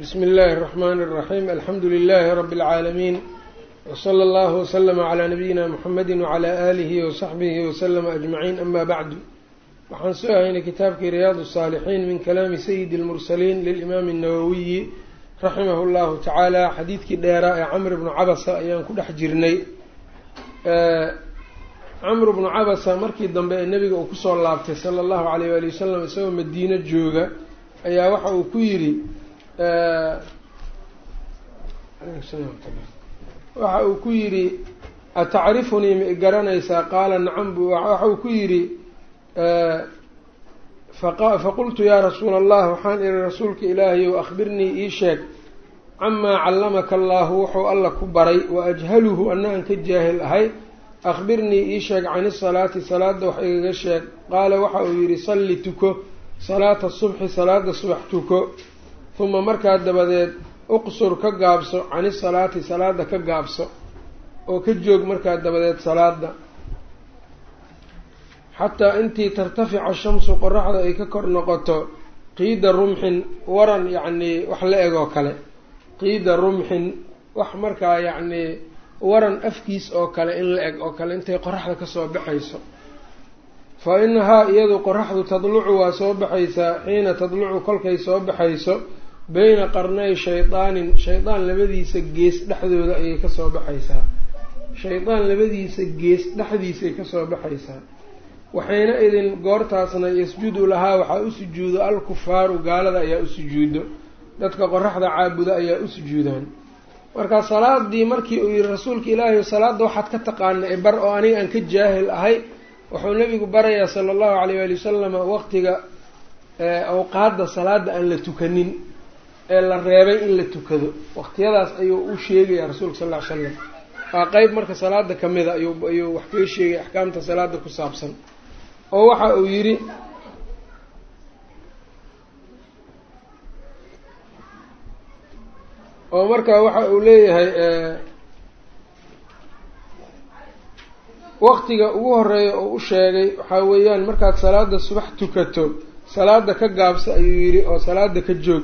bsmi اllahi الرحmn الرaxيm alxamdu لlh rb العaalamiin wslى اllah وslm عlى nabiyina mxamedi وعlى آlih وصaxbih وslm أجmaعin ama bعdu waxaan soo haynay kitaabkii riyaad الصاalixiin min kalaami sayidi الmursaliin lilimaam الnawawiyi raximah اllahu tacaala xadiidkii dheeraa ee camr bnu cabasa ayaan ku dhex jirnay camr bnu cabasa markii dambe ee nebiga uu kusoo laabtay salى اllahu عalيyh wali wasalam isagoo madiino jooga ayaa waxa uu ku yidhi waxa uu ku yidhi atacrifunii ma igaranaysaa qaala nacam bu waxa uu ku yidhi faqultu yaa rasuula allah waxaan ihi rasuulka ilaahayow akhbirnii ii sheeg camaa callamaka allaahu wuxuu alla ku baray wa ajhaluhu aan ka jaahil ahay akhbirnii ii sheeg cani salaati salaada wax igaga sheeg. Qaala waxa uu yidhi salli tuko salaata subxi salaada subax tuko uma markaa dabadeed uqsur ka gaabso cani salaati salaada ka gaabso oo ka joog markaa dabadeed salaada xataa intii tartafica shamsu qoraxda ay ka kor noqoto qiida rumxin waran yacnii wax la eg oo kale. Qiida rumxin wax markaa yacnii waran afkiis oo kale in la eg oo kale intay qoraxda ka soo baxayso. Fa inahaa iyadu qoraxdu tadlucu waa soo baxaysaa xiina tadlucu kolkay soo baxayso beyna qarnay shaydaanin shaydaan labadiisa gees dhexdooda ayay ka soo baxaysaa. Shaydaan labadiisa gees dhexdiisay ka soo baxaysaa. Waxayna idin goortaasna yasjudu lahaa waxaa u sujuudo alkufaaru gaalada ayaa u sujuudo. Dadka qoraxda caabuda ayaa u sujuudaan. Marka salaadii markii uu yihi rasuulka ilaahi salaadda waxaad ka taqaana e bar oo aniga aan ka jaahil ahay wuxuu nabigu barayaa sala allahu alayh waali wasalam waqtiga awqaadda salaada aan la tukanin ee la reebay in la tukado. Waqtiyadaas ayuu u sheegaya rasuulka sal ll ly slam waa qeyb marka salaada kamida ayuu ayuu wax kaga sheegay axkaamta salaada ku saabsan. Oo waxa uu yidhi oo marka waxa uu leeyahay waqtiga ugu horreeya oo u sheegay waxaa weeyaan markaad salaada subax tukato salaada ka gaabsa ayuu yidhi oo salaada ka joog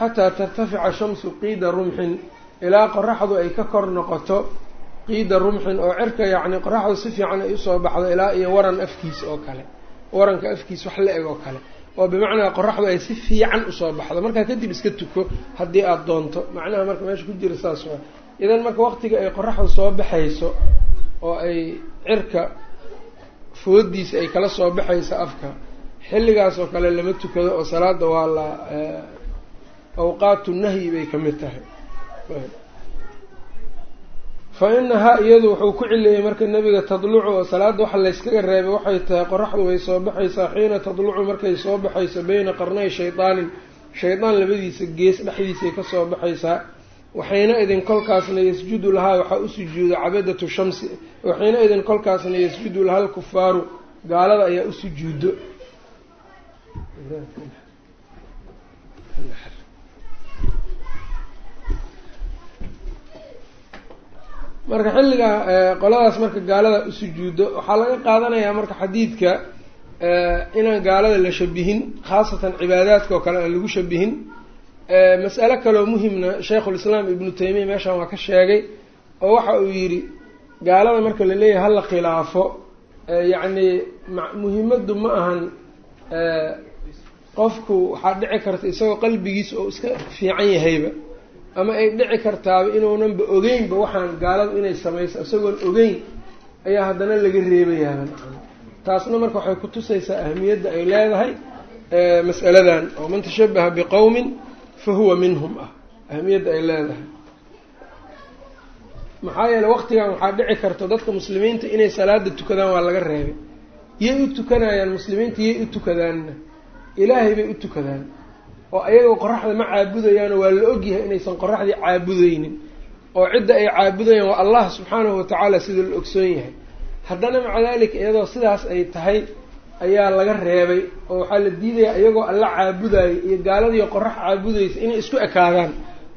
xataa tartafica shamsu qiida rumxin ilaa qoraxdu ay ka kor noqoto qiida rumxin oo cirka yacni qoraxdu si fiican ay u soo baxdo ilaa iyo waran afkiis oo kale waranka afkiis wax la eg oo kale oo bimacnaa qoraxdu ay si fiican u soo baxdo. Markaa kadib iska tuko haddii aada doonto macnaha marka meesha ku jira saas waa idan marka waqtiga ay qoraxdu soo baxayso oo ay cirka foodiisa ay kala soo baxayso afka xilligaas oo kale lama tukado oo salaada waa la awqaatu nahyi bay ka mid tahay. Fa inahaa iyadu wuxuu ku cileeyey marka nebiga tadlucu oo salaada waxa layskaga reebay waxay tahay qoraxdu way soo baxaysaa xiina tadlucu markay soo baxayso beyna qarnay shaydaanin shaydaan labadiisa gees dhexdiisay ka soo baxaysaa. Waxayna idin kolkaasna yasjudu lahaa waxaa u sujuuda cabadatu shamsi waxayna idin kolkaasna yasjudu lahaa alkufaaru gaalada ayaa u sujuudo marka xilliga qoladaas marka gaalada u sujuudo waxaa laga qaadanayaa marka xadiidka inaan gaalada la shabihin khaasatan cibaadaadka oo kale aan lagu shabihin. Mas'alo kaloo muhimna sheikhulislaam ibnu taymiya meeshan waa ka sheegay oo waxa uu yidhi gaalada marka la leeyahay hala khilaafo. Yacni muhimaddu ma ahan qofku waxaa dhici karta isagoo qalbigiisa oo iska fiican yahayba ama ay dhici kartaaba inuunanba ogeynba waxaan gaaladu inay samayso isagoon ogeyn ayaa haddana laga reebayaaba taasna marka waxay kutusaysaa ahamiyadda ay leedahay mas'aladan. Oo man tashabaha biqowmin fa huwa minhum. Ah ahamiyadda ay leedahay. Maxaa yeele waqtigan waxaa dhici karta dadka muslimiinta inay salaada tukadaan waa laga reebay. Yay u tukanayaan muslimiinta yay u tukadaanna. Ilaahay bay u tukadaan oo ayagoo qoraxda ma caabudayaano waa la ogyahay inaysan qoraxdii caabudeynin oo cidda ay caabudayaan waa allah subxaanahu watacaala sida la ogsoon yahay. Haddana maca dalika iyadoo sidaas ay tahay ayaa laga reebay oo waxaa la diidayaa iyagoo alla caabudayo iyo gaaladiio qorax caabudaysa inay isku ekaadaan.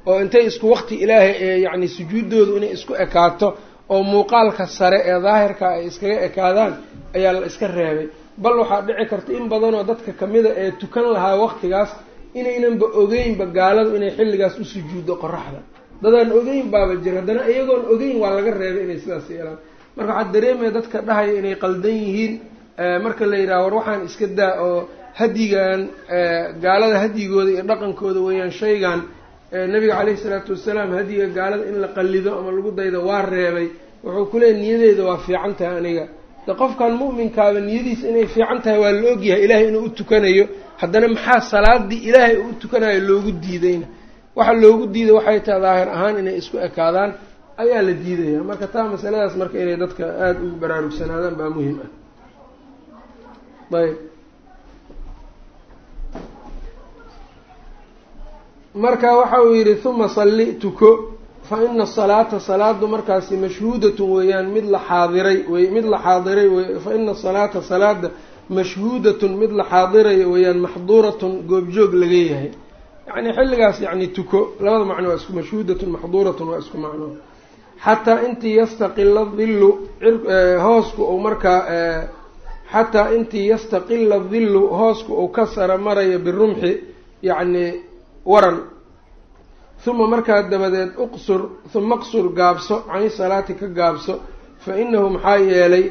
Oo intay isku waqti ilaahay ee yacni sujuuddoodu inay isku ekaato oo muuqaalka sare ee daahirka ay iskaga ekaadaan ayaa la iska reebay. Bal waxaa dhici karta in badanoo dadka kamida ee tukan lahaa waqtigaas inaynanba ogeynba gaaladu inay xilligaas u sujuuddo qoraxda dadaan ogeyn baaba jira haddana iyagoon ogeyn waa laga reebay inay sidaas yeelaan. Marka waxaad dareemaya dadka dhahaya inay qaldan yihiin marka la yidhaha war waxaan iska daa oo hadyigan gaalada hadyigooda iyo dhaqankooda weeyaan shaygan nabiga caleyhi isalaatu wasalaam hadyiga gaalada in la qallido ama lagu daydo waa reebay. Wuxuu kuleeyay niyadeeda waa fiican tahay aniga. De qofkan mu'minkaaba niyadiisa inay fiican tahay waa la ogyahay ilaahay inuu u tukanayo haddana maxaa salaadii ilaahay u tukanayo loogu diidayna waxa loogu diiday waxay tahay daahir ahaan inay isku ekaadaan ayaa la diidaya. Marka taa masaladaas marka inay dadka aada ugu baraarugsanaadaan baa muhiim ah. Ayb. Marka waxa uu yidhi huma salli tuko fa ina asalaata salaadu markaasi mashhuudatun weeyaan mid la xaadiray mid la xaadiray wey fa ina asalaata salaada mashhuudatun mid la xaadirayo weeyaan maxduuratun goobjoog laga yahay. Yacni xilligaas yacni tuko labada macno waa isku mashhuudatun maxduuratun waa isku macno. Xataa intii yastaqila dillu hoosku uu markaa xataa intii yastaqila dillu hoosku uu ka sara marayo birumxi yacni waran. Huma markaa dabadeed uqsur huma qsur gaabso cani salaati ka gaabso fa inahu maxaa yeelay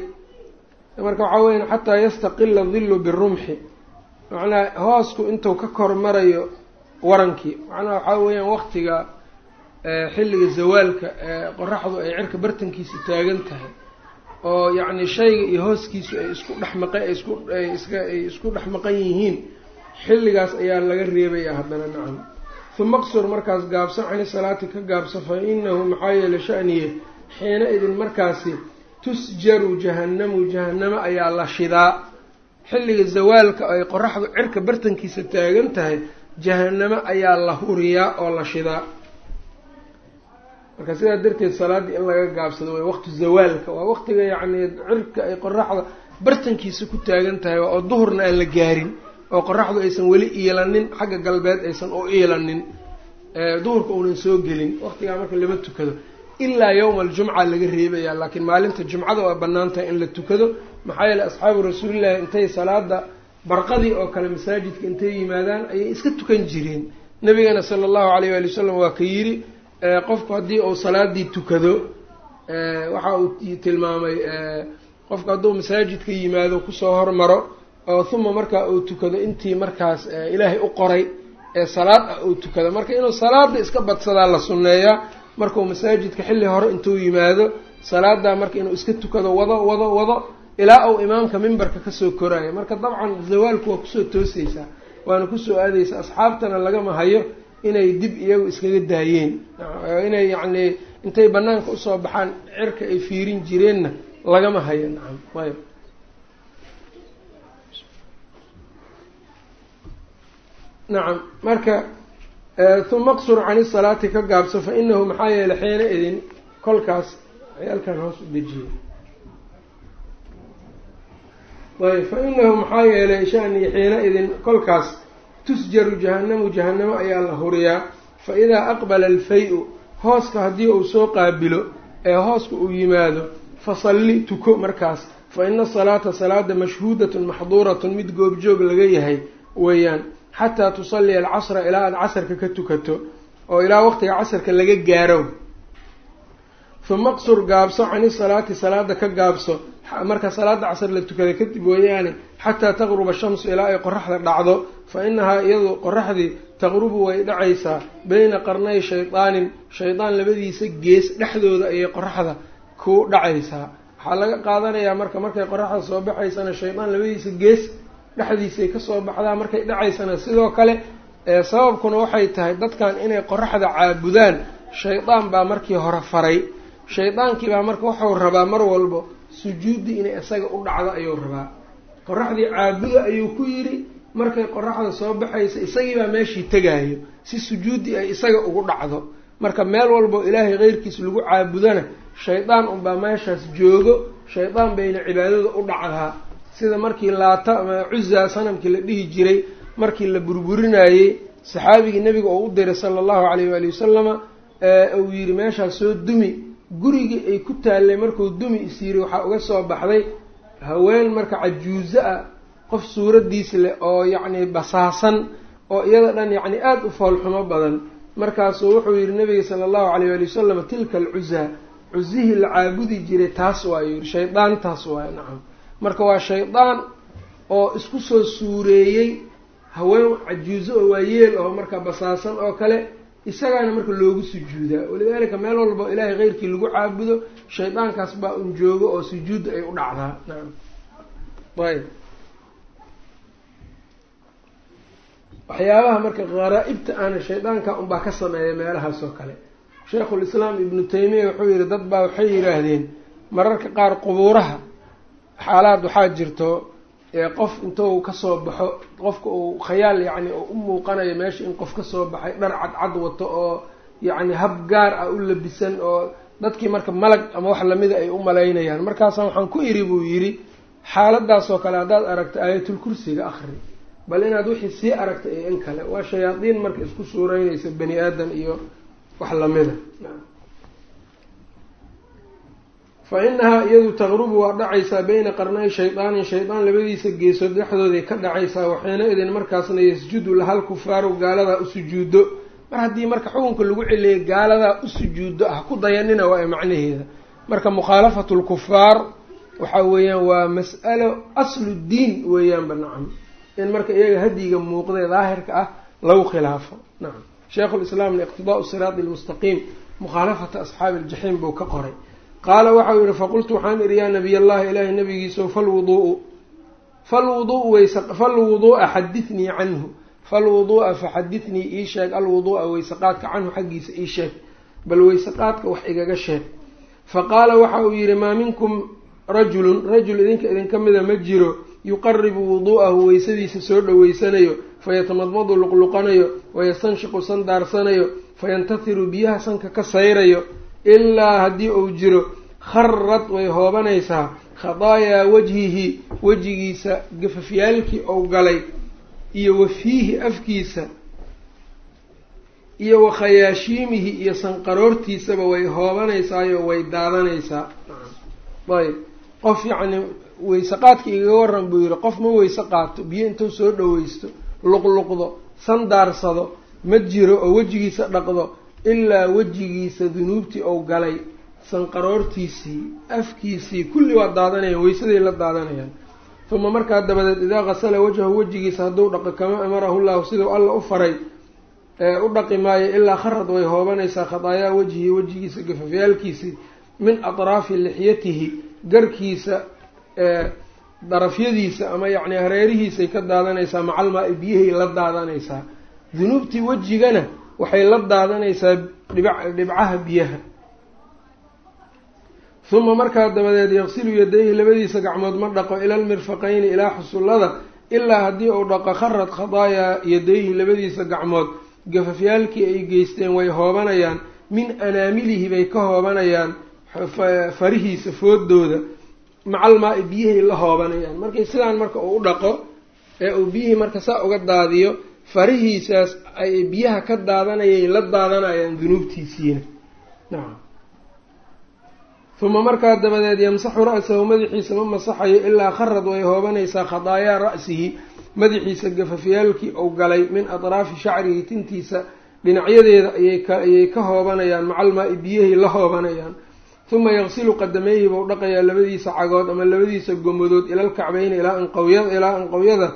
marka waxaa weya xataa yastaqila dillu birumxi macnaha hoosku intuu ka kor marayo warankii macnaha waxaa weeyaan waqtiga xilliga zawaalka qoraxdu ay cirka bartankiisa taagan tahay. Oo yacni shayga iyo hooskiisu ay isku dhexmaqa isku iska ay isku dhex maqan yihiin. Xilligaas ayaa laga reebaya haddana nacam huma qsur markaas gaabso cani salaati ka gaabso fa inahu maxaa yeele shaniye xiina idin markaasi tusjaru jahannamu jahannamo ayaa la shidaa. Xilliga zawaalka ay qoraxdu cirka bartankiisa taagan tahay jahanamo ayaa la huriyaa oo la shidaa. Marka sidaa darteed salaaddii in laga gaabsado way waqti zawaalka. Waa waqtiga yacni cirka ay qoraxda bartankiisa ku taagan tahay oo duhurna aan la gaarin oo qoraxdu aysan weli iilanin xagga galbeed aysan u iilanin. Duhurka uunan soo gelin. Waqtigaa marka lama tukado ilaa yowma aljumca laga reebayaa laakiin maalinta jumcada waa bannaan in la tukado. Maxaa yeele asxaabu rasuulillahi intay salaada barqadii oo kale masaajidka intay yimaadaan ayay iska tukan jireen. Nabigana sala allahu alayh waali wasalam waa ka yidhi qofku haddii uu salaadii tukado waxa uu tilmaamay qofku hadduu masaajidka yimaado ku soo hormaro oo huma markaa uu tukado intii markaas ilaahay u qoray ee salaad ah uu tukado. Marka inuu salaada iska badsadaa la sunneeyaa markuu masaajidka xilli hore intuu yimaado salaadaa marka inuu iska tukado wado wado wado ilaa uu imaamka mimbarka ka soo koraayo. Marka dabcan zawaalku waa ku soo tooseysaa waana ku soo aadeysaa asxaabtana lagama hayo inay dib iyagu iskaga daayeen. Inay yacni intay banaanka u soo baxaan cirka ay fiirin jireenna lagama hayo. Nacam ayb nacam marka huma qsur cani salaati ka gaabso fa inahu maxaa yeelay xiina idin kolkaas ciyaalkan hoos u dejiyey ayb fa inahu maxaa yeelay shanii xiina idin kolkaas tusjaru jahannamu jahannamo ayaa la huriyaa. Fa idaa aqbala alfay-u hooska haddii uu soo qaabilo ee hooska uu yimaado fasalli tuko markaas. Fa ina salaata salaada mashhuudatun maxduuratun mid goobjoog laga yahay weeyaan xataa tusalliya alcasra ilaa aada casarka ka tukato oo ilaa waqtiga casarka laga gaaro huma qsur gaabso cani salaati salaada ka gaabso marka salaada casar la tukada kadib weeyaane xataa taqruba shamsu ilaa ay qoraxda dhacdo fa inahaa iyadu qoraxdii taqrubu way dhacaysaa beyna qarnay shaydaanin shaydaan labadiisa gees dhexdooda ayay qoraxda ku dhacaysaa waxaa laga qaadanayaa marka markay qoraxda soo baxaysana shaydaan labadiisa gees dhexdiisay ka soo baxdaa markay dhacaysana sidoo kale sababkuna waxay tahay dadkan inay qoraxda caabudaan shaydaan baa markii hore faray. Shaydaankii baa marka waxau rabaa mar walbo sujuuddii inay isaga u dhacdo ayuu rabaa. Qoraxdii caabuda ayuu ku yidhi markay qoraxda soo baxaysa isagiibaa meeshii tegaayo si sujuuddii ay isaga ugu dhacdo. Marka meel walbo ilaahay keyrkiis lagu caabudana shaydaan unbaa meeshaas joogo shaydaan bayna cibaadada u dhacdaa sida markii laata cuzaa sanamkii la dhihi jiray markii la burburinayey saxaabigii nebiga oo u diray sala allahu calayh waali wasalama uu yidhi meeshaas soo dumi gurigii ay ku taallay markuu dumi is waxaa uga soo baxday haween marka cajuuso ah qof suuraddiis leh oo yacni basaasan oo iyada dhan yacni aada u foolxumo badan. Markaasuu wuxuu yihi nabiga sala allahu alayh ali wasalam tilka alcuzaa cuzihii la caabudi jiray taas waayu yihi shaydaan taas waay nacam marka waa shaydaan oo isku soo suureeyey haween cajuuso oo waayeel oo marka basaasan oo kale isagaana marka loogu sujuudaa. Walidaalika meel walba ilaahay keyrkii lagu caabudo shaydaankaas baa un joogo oo sujuudda ay u dhacdaa. Nacam ayb waxyaabaha marka gharaa-ibta aana shaydaanka unbaa ka sameeya meelahaas oo kale. Sheikhulislaam ibnu taymiya wuxuu yihi dad baa waxay yidhaahdeen mararka qaar qubuuraha xaalaad waxaa jirto qof intuu ka soo baxo qofka uu khayaal yacni oo u muuqanayo meesha in qof ka soo baxay dhar cadcad wato oo yacni hab gaar ah u labisan oo dadkii marka malag ama wax lamida ay u malaynayaan. Markaasa waxaan ku iri buu yidhi xaaladaasoo kale haddaad aragto aayatulkursiga akri bal inaad wixii sii aragta iyo in kale waa shayaadiin marka isku suureynaysa bani aadan iyo wax lamida fa inahaa iyadu taqrubu waa dhacaysaa beyna qarnay shaydaanin shaydaan labadiisa geesood dhexdooday ka dhacaysaa waxayna idin markaasna yasjudu lahal kufaaru gaaladaa u sujuudo mar haddii marka xukunka lagu celiyay gaaladaa u sujuudo ah ku dayanina waa macnaheeda. Marka mukhaalafatu lkufaar waxaa weeyaan waa mas'alo aslu diin weeyaanba nacam. In marka iyaga hadyiga muuqdee daahirka ah lagu khilaafo. Nacam. Sheikhulislaamna iqtidaau siraati lmustaqiim mukhaalafata asxaabi aljaxiim buu ka qoray qaala waxau yihi faqultu waxaan idhi yaa nabiy allahi ilaahay nabigiiso falwuduu'u falwuduu'u wayse falwuduu'a xadithnii canhu falwuduu'a faxadithnii ii sheeg alwuduu'a weyseqaadka canhu xaggiisa ii sheeg bal weyseqaadka wax igaga sheeg. Fa qaala waxa uu yihi maa minkum rajulun rajul idinka idinka mida ma jiro yuqaribu wuduu'ahu weysadiisa soo dhoweysanayo fayatamadmadu luqluqanayo wayastanshiqu sandaarsanayo fayantatiru biyaha sanka ka sayrayo ilaa haddii uu jiro kharad way hoobanaysaa khadaayaa wajhihi wejigiisa gafafyaalkii ou galay iyo wafiihi afkiisa iyo wakhayaashiimihi iyo sanqaroortiisaba way hoobanaysaayoo way daadanaysaa. Ayb. Qof yacni weyse qaadka igaga waran buu yihi qof ma weyse qaato biyo intuu soo dhaweysto luqluqdo sandaarsado ma jiro oo wejigiisa dhaqdo ilaa wejigiisa dunuubtii ou galay sanqaroortiisii afkiisii kulli waa daadanayaan weysaday la daadanayaan uma markaa dabadeed idaa qasala wajhahu wejigiisa hadduu dhaqo kama amarahu llahu siduu alla u faray u dhaqi maayo ilaa kharad way hoobanaysaa khadaayaa wajhi wejigiisa gafafyaalkiisii min atraafi lixyatihi garkiisa darafyadiisa ama yacni hareerihiisay ka daadanaysaa macalmaa-i biyahay la daadanaysaa. Dunuubtii wejigana waxay la daadanaysaa dhib dhibcaha biyaha. Uma markaa dabadeed yaqsilu yadayhi labadiisa gacmood ma dhaqo ila lmirfaqayni ilaa xusullada ilaa haddii uu dhaqo kharad khadaayaa yadayhi labadiisa gacmood. Gafafyaalkii ay geysteen way hoobanayaan min anaamilihi bay ka hoobanayaan farihiisa foodooda macalmaa-i biyahay la hoobanayaan. Markay sidaan marka uu u dhaqo ee uu biyihii marka saa uga daadiyo farihiisaas ay biyaha ka daadanayay la daadanayaan dunuubtiisiina. Nacam uma markaa dabadeed yamsaxu ra-sahu madaxiisa ma masaxayo ilaa kharad way hoobanaysaa khadaayaa ra-sihi madaxiisa gafafyaalkii ou galay min atraafi shacrihi tintiisa dhinacyadeeda ayayayay ka hoobanayaan macalmaa-i biyahay la hoobanayaan. Uma yaqsilu qadameeyhi buu dhaqayaa labadiisa cagood ama labadiisa gomadood ilalkacbeyni ilaa anqawyada ilaa anqawyada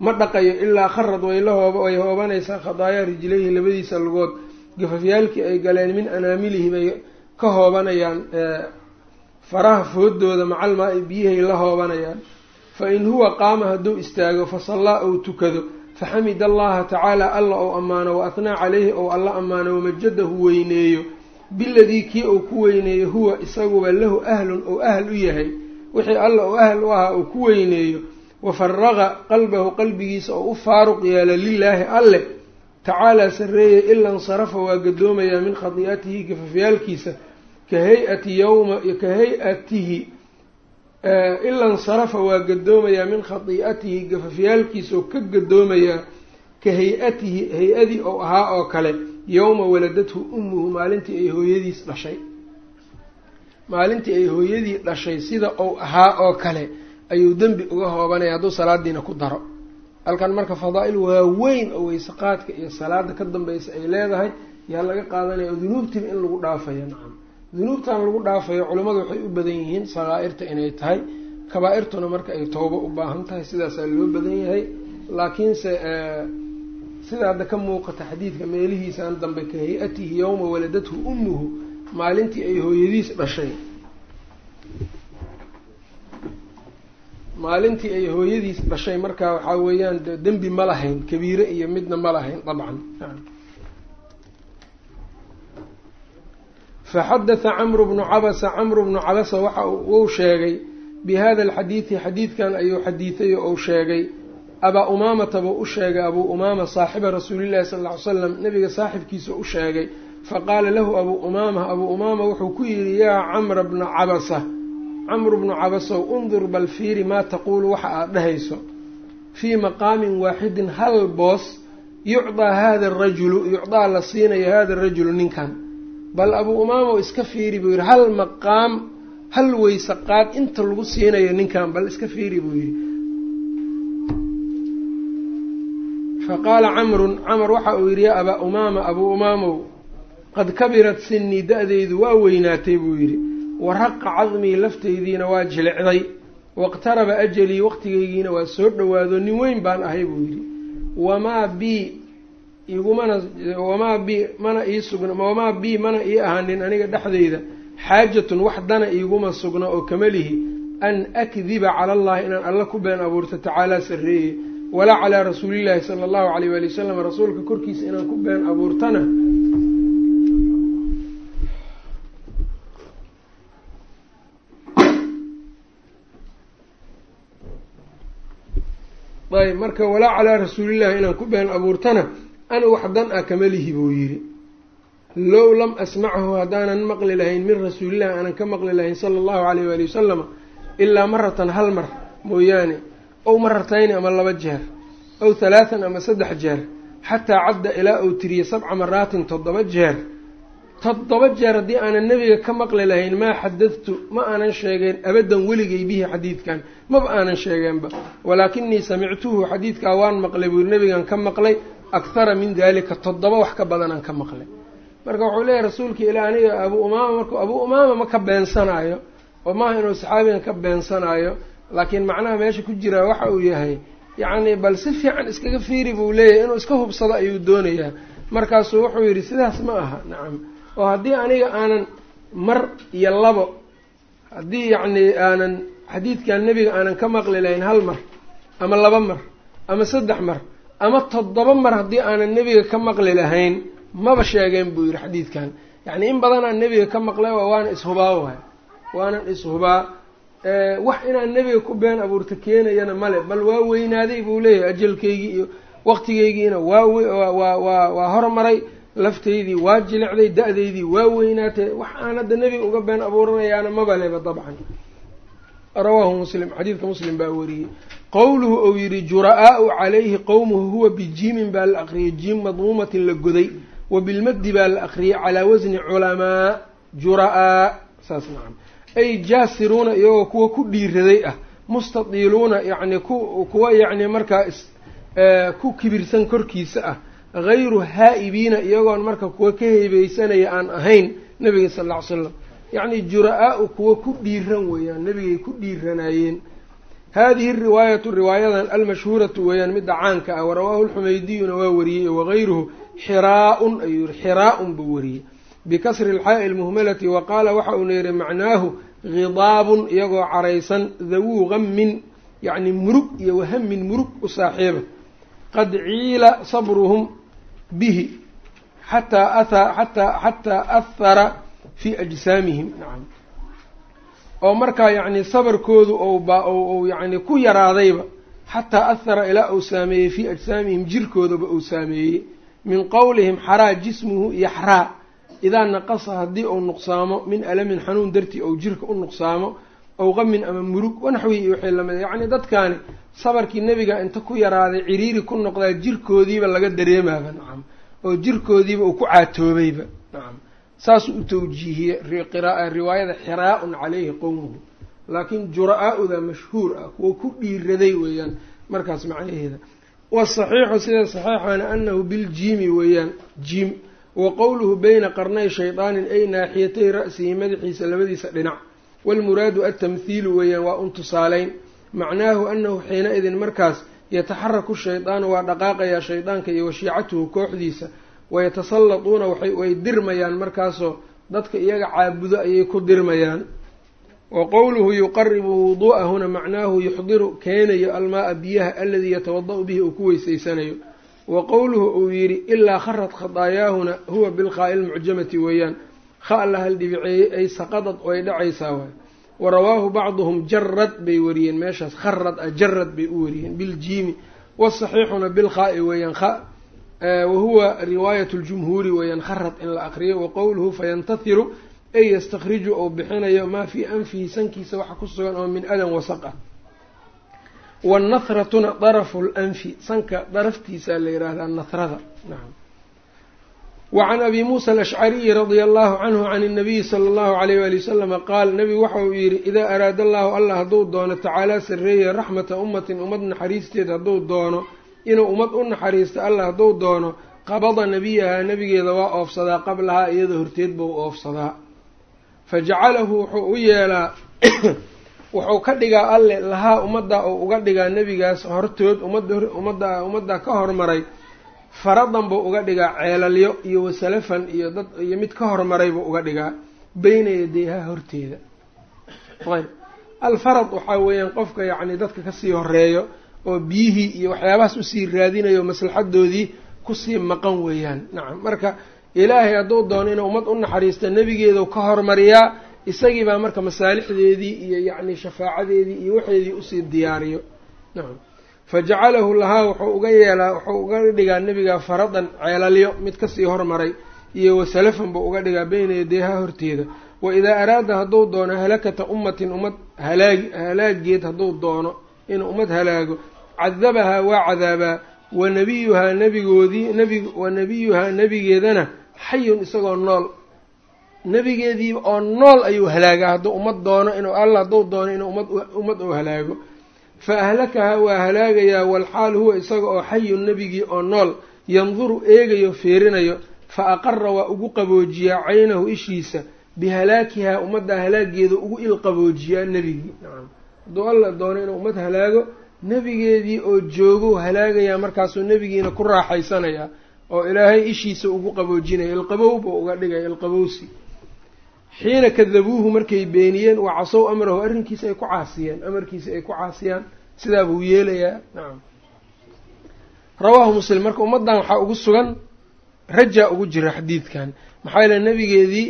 ma dhaqayo ilaa kharad way hoobanaysaa khadaayaa rijlayhi labadiisa lugood. Gafafyaalkii ay galeen min anaamilihi bay ka hoobanayaan faraha foodooda macalmaa-i biyahay la hoobanayaan. Fa in huwa qaama hadduu istaago fasallaa ou tukado. Faxamida allaha tacaala alla ou ammaano wa athnaa caleyhi ou alla ammaano wamajadahu weyneeyo. Biladii kii uu ku weyneeyo huwa isaguba lahu ahlun ou ahl u yahay. Wixii alla uu ahl u ahaa uu ku weyneeyo wafaraqa qalbahu qalbigiisa oo u faaruq yeela lilaahi alleh tacaalaa sarreeyay ila insarafa waa gadoomayaa min khadiicatihi gafafyaalkiisa ka hay'ati yowma ka hay'atihi ila insarafa waa gadoomayaa min khadiicatihi gafafyaalkiisa oo ka gadoomayaa ka hay'atihi hay'adii ou ahaa oo kale yowma waladathu ummuhu maalintii ay hooyadiis dhashay. Maalintii ay hooyadii dhashay sida ou ahaa oo kale ayuu dembi uga hoobanaya hadduu salaadiina ku daro. Halkan marka fadaa-il waaweyn oo weyseqaadka iyo salaada ka dambeysa ay leedahay yaa laga qaadanaya dunuubtiiba in lagu dhaafayo nacam. Dunuubtan lagu dhaafayo culimmadu waxay u badan yihiin sakaa'irta inay tahay kabaa-irtuna marka ay toobo u baahan tahay sidaasaa loo badan yahay. Laakiinse sida hadda ka muuqata xadiidka meelihiisaan dambe ka hay'atihi yowma waladathu ummuhu maalintii ay hooyadiis dhashay maalintii ay hooyadiis dhashay marka waxaa weeyaan dembi ma lahayn kabiire iyo midna ma lahayn dabcan. Faxadatha camru bnu cabasa camru bnu cabasa waxa uu sheegay bi hada alxadiidi xadiidkan ayuu xadiiday oo uu sheegay abaa umaamata buu u sheegay abuu umaama saaxiba rasuulillahi sala alla ly slam nabiga saaxibkiisa u sheegay faqaala lahu abuu umaama abuu umaama wuxuu ku yidhi yaa camra bna cabasa camru bnu cabasow undur bal fiiri maa taquulu waxa aad dhahayso. Fii maqaamin waaxidin hal boos yucdaa hada arajulu yucdaa la siinayo hada arajulu ninkan. Bal abuu umaama iska fiiri buu yidhi hal maqaam hal weyse qaad inta lagu siinayo ninkan bal iska fiiri buu yidhi. Faqaala camrun camar waxa uu yidhi yaa abaa umaama abuu umaamow qad kabirat sinii da-deydu waa weynaatay buu yidhi waraqa cadmii laftaydiina waa jilicday. Waqtaraba ajalii waqtigaygiina waa soo dhowaado. Nin weyn baan ahay buu yidhi. Wamaa bii igumana wamaa bi mana ii sugna wamaa bii mana ii ahaanin aniga dhexdeyda xaajatun wax dana iiguma sugna oo kamalihi an akdiba cala allahi inaan alla ku been abuurto tacaalaa sarreeye. Walaa calaa rasuulillaahi sala allahu alayh waali wasalam rasuulka korkiisa inaan ku been abuurtana ayb marka walaa calaa rasuulillahi inaan ku been abuurtana ana wax dan ah kama lihi buu yidhi. Low lam asmachu haddaanan maqli lahayn min rasuulillahi aanan ka maqli lahayn sala allahu alayh waali wasalama ilaa maratan hal mar mooyaane ow maratayni ama laba jeer ow halaatan ama saddex jeer xataa cadda ilaa uu tiriye sabca maraatin toddoba jeer toddoba jeer haddii aanan nebiga ka maqli lahayn maa xadadtu ma aanan sheegeen abaddan weligay bihi xadiidkan. Maba aanan sheegeenba. Walaakinii samictuhu xadiidkaa waan maqlay buu nebigan ka maqlay akhara min dalika toddoba wax ka badanaan ka maqlay. Marka wuxuu leeyahy rasuulka ilaa aniga abuu umaama marku abuu umaama ma ka beensanaayo oo maaha inuu saxaabigan ka beensanaayo laakiin macnaha meesha ku jiraa waxa uu yahay yacni bal si fiican iskaga fiiri buu leeyahay inuu iska hubsado ayuu doonayaa. Markaasuu wuxuu yidhi sidaas ma aha. Nacam oo haddii aniga aanan mar iyo labo haddii yacni aanan xadiidkan nebiga aanan ka maqli lahayn hal mar ama laba mar ama saddex mar ama toddoba mar haddii aanan nebiga ka maqli lahayn maba sheegeen buu yidhi xadiidkan. Yacni in badanaan nebiga ka maqlay waana ishubaa waay waanan ishubaa wax inaan nebiga ku been abuurta keenayana male bal waa weynaaday buu leeyahay ajalkaygii iyo waqtigaygiina waa waa waa waa hormaray laftaydii waa jilicday da-daydii waa weynaatay. Wax aan hadda nebiga uga been abuuranayaana mabaleba dabcan. Rawaahu muslim xadiidka muslim baa wariyey. Qowluhu ou yidhi jura-aau calayhi qowmuhu huwa bijiimin baa la aqriyay jiim madmuumatin la goday wa bilmaddi baa la aqriyay calaa wasni culamaa jura-aa. Saas nacam ay jaasiruuna iyagoo kuwa ku dhiiraday ah mustadiiluuna yacni ku kuwa yacni markaa ku kibirsan korkiisa ah hayru haa'ibiina iyagoon marka kuwa ka heybeysanaya aan ahayn nabiga sal lla ly slam yacni jura-aa-u kuwa ku dhiiran weeyaan nebigay ku dhiiranayeen hadihi riwaayatu riwaayadan almashhuuratu weeyaan midda caanka ah warawaahu lxumaydiyuna waa wariyey wagayruhu xiraa-un ayuu yihi xiraa-un buu wariyey bikasri alxaa'i lmuhmalati wa qaala waxa uuna yihi macnaahu khidaabun iyagoo caraysan dawuu gammin yacni murug iyo wahamin murug u saaxiiba qad ciila sabruhum bihi xataa ataa xataa xataa ahara fii ajsaamihim. Nacam oo markaa yacni sabarkoodu ou yacni ku yaraadayba xataa ahara ilaa uu saameeyey fii ajsaamihim jirkoodaba uu saameeyey. Min qowlihim xaraa jismuhu yaxraa. Idaa naqasa haddii uu nuqsaamo min alamin xanuun dartii ou jirka u nuqsaamo ow qamin ama murug wanaxwii iyo wixii la mid yacni dadkaani sabarkii nebiga inta ku yaraaday ciriiri ku noqdaa jirkoodiiba laga dareemaaba nacam oo jirkoodiiba uu ku caatoobayba nacam saasuu u tawjiihiyey riwaayada xiraa-un caleyhi qowmuhu laakiin jura-aa-uda mashhuur ah kuwa ku dhiiraday weeyaan markaas macnaheeda wasaxiixu sida saxiixana anahu biljiimi weeyaan jiim wa qowluhu beyna qarnay shaydaanin ay naaxiyatay ra'sihi madaxiisa labadiisa dhinac waalmuraadu altamhiilu weeyaan waa un tusaalayn macnaahu anahu xiina idin markaas yataxaraku shaydaanu waa dhaqaaqayaa shaydaanka iyo washiicatuhu kooxdiisa wayatasallatuuna way dirmayaan markaasoo dadka iyaga caabudo ayay ku dirmayaan wa qowluhu yuqaribu wuduu'ahuna macnaahu yuxdiru keenayo almaaa biyaha aladii yatawada-u bihi uu ku weysaysanayo wa qowluhu uu yidhi ilaa kharad khadaayaahuna huwa bilqaa'i lmucjamati weeyaan kha la hal dhibiceeyey ay saqadad ay dhacaysaa waay. Wa rawaahu bacduhum jarad bay wariyeen meeshaas kharad a jarad bay u wariyeen. Biljiimi wasaxiixuna bilkhaa'i weeyaan kha wahuwa riwaayat ljumhuuri weeyaan kharad in la aqriyo wa qowluhu fayantahiru ay yastakhriju ou bixinayo maa fii anfihi sankiisa waxa ku sugan oo min adan wasaq ah wanahratuna darafu lanfi sanka daraftiisa la yihahdaa nahrada nacam wa can abi muusa alashcariyi radia allahu canhu can inabiyi sala allahu alayh wali wasalama qaal nabigu waxa uu yidhi idaa araada allahu allah hadduu doono tacaalaa sarreeya raxmata ummatin ummad naxariisteed hadduu doono inuu ummad u naxariisto allah hadduu doono qabada nebiyahaa nebigeeda waa oofsadaa qablahaa iyada horteed buu oofsadaa. Fa jacalahu wuxuu u yeelaa wuxuu ka dhigaa alle lahaa ummaddaa uu uga dhigaa nebigaas hortood ummadda ummadda ummaddaa ka hormaray faradan buu uga dhigaa ceelalyo iyo wasalafan iyo dad iyo mid ka hormaray buu uga dhigaa beyna yadeyha horteeda. Ayb. Alfarad waxaa weeyaan qofka yacni dadka ka sii horeeyo oo biyihii iyo waxyaabahaas u sii raadinayo maslaxadoodii ku sii maqan weeyaan. Nacam marka ilaahay hadduu doono inuu ummad u naxariista nebigeedu ka hormariyaa isagii baa marka masaalixdeedii iyo yacni shafaacadeedii iyo waxeedii u sii diyaariyo. Nacam fa jacalahu lahaa wuxuu uga yeelaa wuxuu uga dhigaa nebiga faradan ceelalyo mid ka sii hormaray iyo wasalafan buu uga dhigaa beyna yadeeha horteeda. Wa idaa araada hadduu doono halakata ummatin ummad halaag halaageed hadduu doono inuu ummad halaago cadabahaa waa cadaabaa wa nabiyuhaa nabigoodii nabi wa nabiyuhaa nebigeedana xayun isagoo nool. Nebigeedii oo nool ayuu halaagaa hadduu ummad doono inuu alla hadduu doono inuu ummad ummad uu halaago fa ahlakahaa waa halaagayaa walxaal huwa isaga oo xayun nebigii oo nool yanduru eegayo fiirinayo fa aqara waa ugu qaboojiyaa caynahu ishiisa bihalaakihaa ummaddaa halaageeda ugu ilqaboojiyaa nebigii hadduu alla doono inuu ummad halaago nebigeedii oo joogo halaagayaa markaasuu nebigiina ku raaxaysanayaa oo ilaahay ishiisa ugu qaboojinaya ilqabow buu uga dhigaya ilqabowsi xiina kadabuuhu markay beeniyeen waa casow amrahu arrinkiisa ay ku caasiyeen amarkiisa ay ku caasiyaan sidaa buu yeelayaa. Nacam rawaahu muslim marka ummaddan waxaa ugu sugan rajaa ugu jira xadiidkan. Maxaa yeele nebigeedii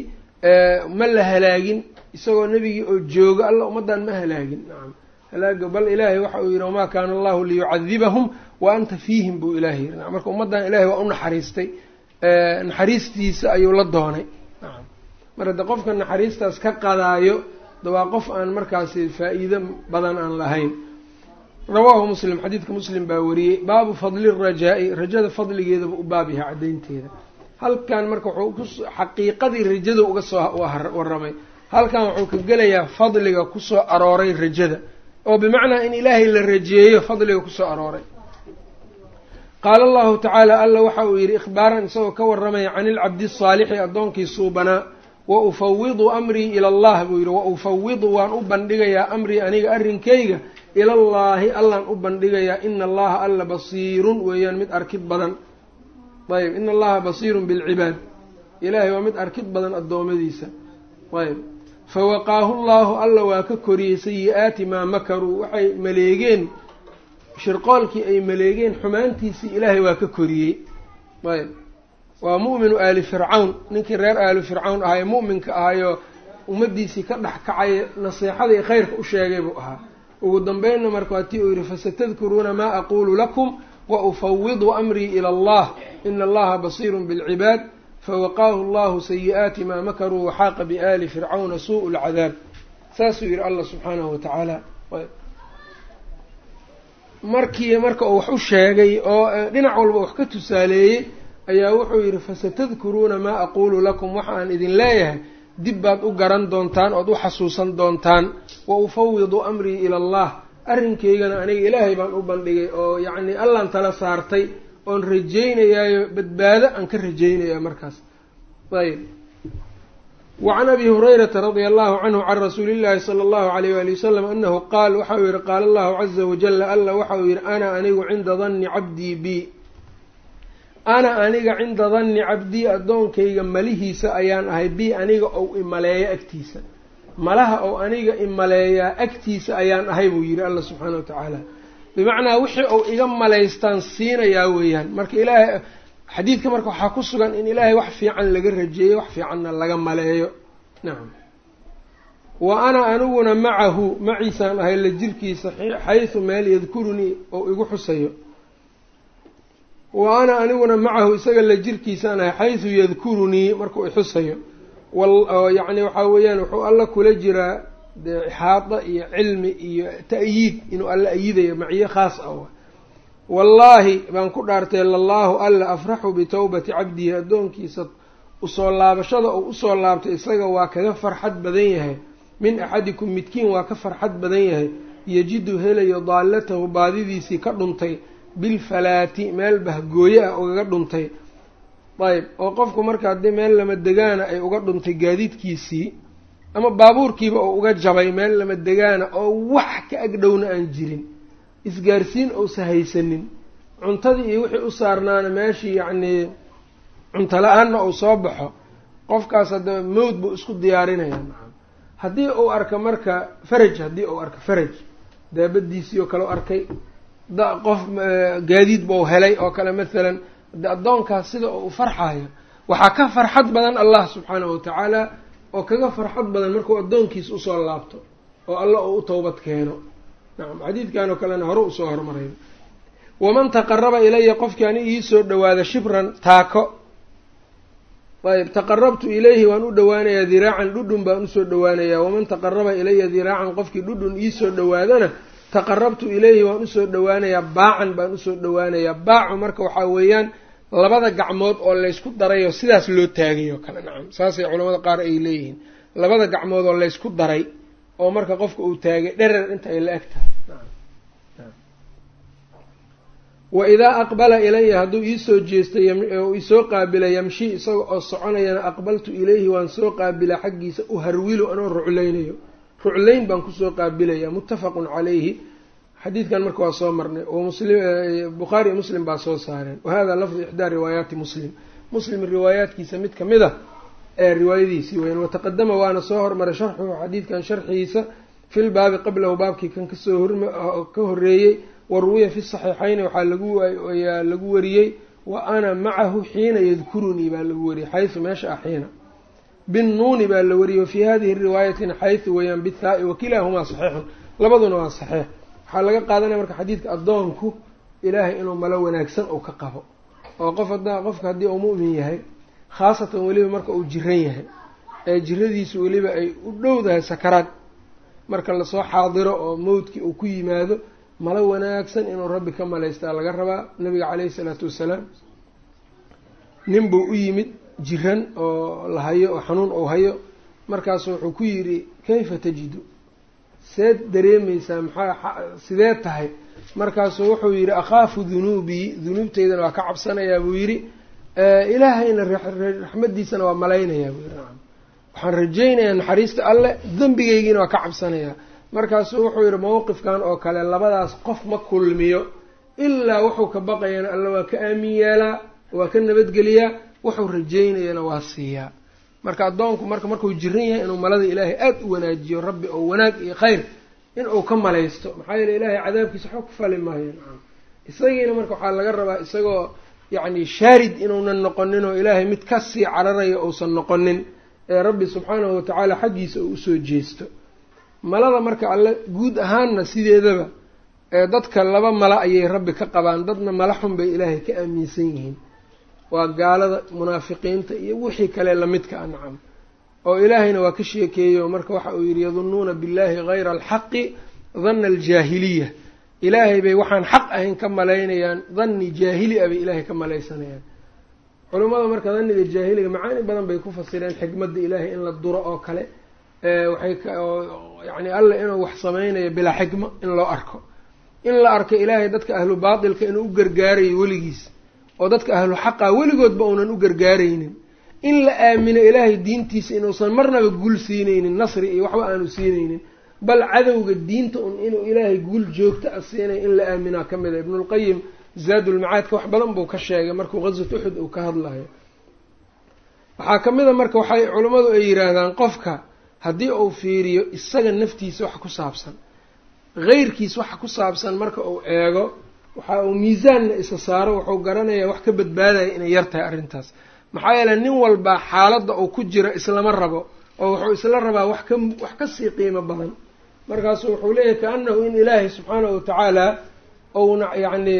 ma la halaagin isagoo nebigii oo joogo alla ummaddan ma halaagin. Nacam halaaga bal ilaahay waxa uu yidhi wamaa kaana allahu liyucadibahum wa anta fiihim buu ilaahay yidhi. Marka ummaddan ilahay waa u naxariistay naxariistiisa ayuu la doonay nacam mar hadde qofka naxariistaas ka qadaayo de waa qof aan markaasi faa-iido badan aan lahayn. Rawaahu muslim xadiidka muslim baa wariyey baabu fadli rajaa-i rajada fadligeedaba u baab yahay caddaynteeda. Halkan marka wuxuu xaqiiqadii rajada uga soo waramay halkan wuxuu ka gelayaa fadliga ku soo arooray rajada oo bimacnaa in ilaahay la rajeeyo fadliga ku soo arooray. Qaala allahu tacaala alla waxa uu yidhi ikhbaaran isagoo ka waramaya can ilcabdi saalixi addoonkii suubanaa wa ufawidu amrii ila allah buu yidhi. Wa ufawidu waan u bandhigayaa amrii aniga arrinkayga ilallaahi allaan u bandhigayaa. Ina allaha alla basiirun weeyaan mid arkid badan. Ayb ina allaha basiirun bilcibaad. Ilaahay waa mid arkid badan addoommadiisa. Ayb fawaqaahu llaahu alla waa ka koriyey sayi-aati maa makaruu. Waxay maleegeen shirqoolkii ay maleegeen xumaantiisii ilaahay waa ka koriyey. Ayb waa mu'minu aali fircawn. Ninkii reer aali fircawn ahaye mu'minka ahayoo ummaddiisii ka dhex kacay naseexadii khayrka u sheegay buu ahaa. Ugu dambeynna marka waa uu yidhi fasatadkuruuna maa aquulu lakum wa ufawidu amrii ila allah. Ina allaha basiirun bilcibaad. Fawaqaahu allahu sayi-aati maa makaruu waxaaqa biaali fircawna suu lcadaab saasuu yihi allah subxaanahu watacaala markii marka uu wax u sheegay oo dhinac walba wax ka tusaaleeyey ayaa wuxuu yidhi fasatadkuruuna maa aquulu lakum. Waxa aan idin leeyahay dib baad u garan doontaan ood u xasuusan doontaan. Wa ufawidu amrii ila allah arrinkaygana aniga ilaahay baan u bandhigay oo yacni allaan tala saartay oon rajaynayaayo badbaado aan ka rajaynaya markaas. Ayb wacan abi hurayrata radia allahu canhu can rasuuli llahi sala allahu alayh waali wasalam anahu qaal waxa uu yihi qaala allahu caza wajala alla waxa uu yihi ana anigu cinda danni cabdii bi ana aniga cinda danni cabdii addoonkayga malihiisa ayaan ahay bi aniga ou imaleeyo agtiisa. Malaha ou aniga imaleeyaa agtiisa ayaan ahay buu yihi alla subxaana wa tacaala. Bimacnaa wixii ou iga malaystaan siinayaa weeyaan. Marka ilaahay xadiidka marka waxaa ku sugan in ilaahay wax fiican laga rajeeyo wax fiicanna laga maleeyo. Nacam wa ana aniguna macahu maciisaan ahay la jirkiisa xaysu meel yadkurunii oo igu xusayo wa ana aniguna macahu isaga la jirkiisaan ahay xaysu yadkurunii markuu ixusayo yacni waxaa weeyaan wuxuu alla kula jiraa dee ixaada iyo cilmi iyo ta'yiid inuu alla ayidayo maciyo khaas ah wallaahi baan ku dhaartay lallaahu alla afraxu bitawbati cabdihi addoonkiisa u soo laabashada uu u soo laabtay isaga waa kaga farxad badan yahay. Min axadikum midkiin waa ka farxad badan yahay. Yajidu helayo daallatahu baadidiisii ka dhuntay bilfalaati meel bahgooye ah ugaga dhuntay. Ayb oo qofku marka haddii meel lama degaana ay uga dhuntay gaadiidkiisii ama baabuurkiiba oo uga jabay meel lama degaana oo wax ka agdhowna aan jirin isgaarsiin ousa haysanin cuntadii iyo wixii u saarnaana meeshii yacnii cunto la'aanna uu soo baxo qofkaas haddaba mowd buu isku diyaarinayaa macam. Haddii uu arka marka faraj haddii uu arka faraj daabadiisii oo kale u arkay qof gaadiid buu helay oo kale mathalan de addoonkaas sida uu farxayo waxaa ka farxad badan allah subxaanahu watacaala oo kaga farxad badan markuu addoonkiis u soo laabto oo alla uu u towbad keeno. Nacam xadiidkan oo kalena hore u soo hormaray waman taqaraba ilaya qofkii ani iisoo dhawaada shibran taako. Ayb taqarabtu ilayhi waan u dhawaanayaa diraacan dhudhun baan u soo dhawaanayaa waman taqaraba ilaya diraacan qofkii dhudhun iisoo dhawaadana taqarabtu ilayhi waan u soo dhawaanayaa baacan baan u soo dhawaanayaa baacu marka waxaa weeyaan labada gacmood oo laysku daray oo sidaas loo taagay oo kale nacam saasay culamada qaar ay leeyihiin. Labada gacmood oo laysku daray oo marka qofka uu taagay dherer inta ay la eg tahay. Wa idaa aqbala ilaya hadduu iisoo jeestay oo isoo qaabila yamshi isaga oo soconayana aqbaltu ilayhi waan soo qaabilaa xaggiisa u harwilu anoo ruclaynayo ruclayn baan ku soo qaabilaya muttafaqun calayhi. Xadiidkan marka waa soo marnay oo muslim iyo muslim baa soo saareen. Wahada lafdu ixdaa riwaayaati muslim. Muslim riwaayaatkiisa mid ka mid a ee riwaayadiisii weyan wataqadama waana soo hormaray sharxuhu xadiidkan sharxiisa fil baabi qablahu baabkii kan ka soo ka horeeyey waruwiya fi saxiixayni waxaa laguyaa lagu wariyey wa ana macahu xiina yadkurunii baa lagu wariyey xaysu meesha ah xiina binnuuni baa la wariyey wafii hadihi riwaayatina xaysu weeyaan bithaa-i wakilaahumaa saxiixun labaduna waa saxiix waxaa laga qaadanaya marka xadiidka addoonku ilaahay inuu malo wanaagsan uu ka qabo oo qof hadda qofka haddii uu mu'min yahay khaasatan weliba marka uu jiran yahay ee jiradiisu weliba ay u dhowdahay sakaraad marka la soo xaadiro oo mowdkii uu ku yimaado malo wanaagsan inuu rabbi ka malaystaa laga rabaa nabiga caleyhi salaatu wassalaam nin buu u yimid jiran oo la hayo oo xanuun uu hayo markaasu wuxuu ku yidhi kayfa tajidu? Seed dareemaysaa maxaa sidee tahay? Markaasuu wuxuu yidhi akhaafu dunuubii dunuubteydana waa ka cabsanayaa buu yidhi. Ilaahayna raxmaddiisana waa malaynayaa buu yidhi. Waxaan rajaynayaa naxariista alle dembigeygiina waa ka cabsanayaa markaasuu wuxuu yidhi mowqifkan oo kale labadaas qof ma kulmiyo ilaa wuxuu ka baqayana alle waa ka aamin yeelaa waa ka nabadgeliyaa wuxuu rajaynayana waa siiyaa. Marka addoonku marka markuu jiran yahay inuu malada ilaahay aada u wanaajiyo rabbi oo wanaag iyo khayr inuu ka malaysto maxaa yeele ilaahay cadaabkiisa waxba fali maayo. Isagiina marka waxaa laga rabaa isagoo yacni shaarid inuunan noqonin oo ilaahay mid ka sii cararayo uusan noqonin ee rabbi subxaanahu watacaala xaggiisa uu u soo jeesto. Malada marka alle guud ahaanna sideedaba ee dadka laba mala ayay rabbi ka qabaan dadna mala xun bay ilaahay ka aaminsan yihiin waa gaalada munaafiqiinta iyo wixii kale lamidka a nacam. Oo ilaahayna waa ka sheekeeyo marka waxa uu yidhi yadunnuuna billahi hayra alxaqi danna aljaahiliya ilaahay bay waxaan xaq ahayn ka malaynayaan danni jaahili a bay ilaahay ka malaysanayaan. Culummada marka danniga jaahiliga macaani badan bay ku fasireen xikmadda ilaahay in la duro oo kale waxay yani alla inuu wax sameynayo bilaa xikma in loo arko. In la arko ilaahay dadka ahlu baatilka inuu u gargaarayo weligiis oo dadka ahlu xaqa weligoodba uunan u gargaaraynin. In la aamino ilaahay diintiisa inuusan marnaba guul siinaynin nasri iyo waxba aanu siinaynin. Bal cadowga diinta un inuu ilaahay guul joogta a siinayo in la aaminaa ka mid a ibnulqayim zaadulmacaadka wax badan buu ka sheegay markuu qaswat uxud uu ka hadlayo. Waxaa ka mid a marka waxay culammadu ay yidhaahdaan qofka haddii uu fiiriyo isaga naftiisa wax ku saabsan. Heyrkiis wax ku saabsan marka uu eego waxa uu miisaanna isa saaro wuxuu garanayaa wax ka badbaadaya inay yar tahay arrintaas. Maxaa yeele nin walba xaaladda uu ku jiro islama rabo oo wuxuu isla rabaa wax ka wax ka sii qiimo badan. Markaasu wuxuu leeyahay ka-annahu in ilaahay subxaanahu watacaala ouna yacni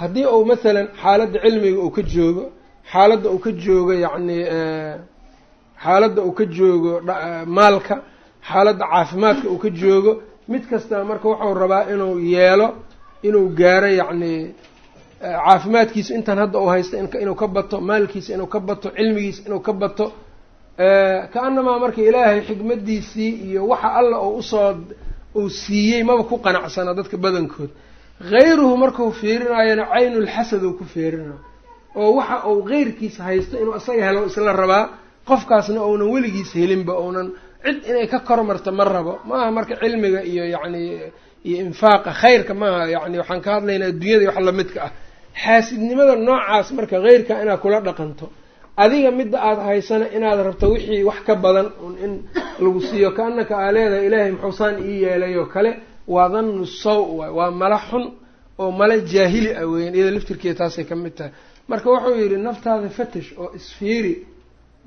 haddii uu masalan xaaladda cilmiga uu ka joogo xaaladda uu ka joogo yacni xaaladda uu ka joogo maalka xaaladda caafimaadka uu ka joogo mid kasta marka wuxuu rabaa inuu yeelo inuu gaaro yacni caafimaadkiisa intan hadda uu haysta inuu ka bato maalkiisa inuu ka bato cilmigiisa inuu ka bato ka-anamaa marka ilaahay xikmadiisii iyo waxa alla uu u soo uu siiyey maba ku qanacsana dadka badankood. Hayruhu markuu fiirinayona caynulxasad uu ku fiirinayo oo waxa uu heyrkiisa haysto inuu isaga helo isla rabaa qofkaasna uunan weligiis helinba uunan cid inay ka kormarto ma rabo. Maaha marka cilmiga iyo yacni iyo infaaqa khayrka maaha yani waxaan ka hadlaynaa adduunyada wax lamidka ah. Xaasidnimada noocaas marka heyrka inaad kula dhaqanto adiga midda aada haysana inaad rabto wixii wax ka badan un in lagu siiyo ka-anaka aa leedahay ilaahay muxuusaan ii yeelay oo kale waa dannu saw waay waa mala xun oo mala jaahili ah weeyaan iyada laftirkeeda taasay ka mid tahay. Marka wuxuu yidhi naftaada fatish oo isfiiri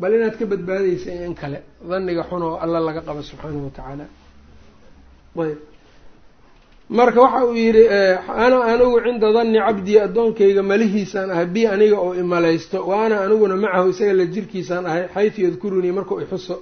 bal inaad ka badbaadaysa in kale dhanniga xun oo alla laga qabo subxaanahu watacaala ayb marka waxa uu yidhi ana anigu cinda danni cabdii addoonkayga malihiisaan ahay bi aniga oo imalaysto wa ana aniguna macahu isaga la jirkiisaan ahay xaysu yadkurunii markuu ixuso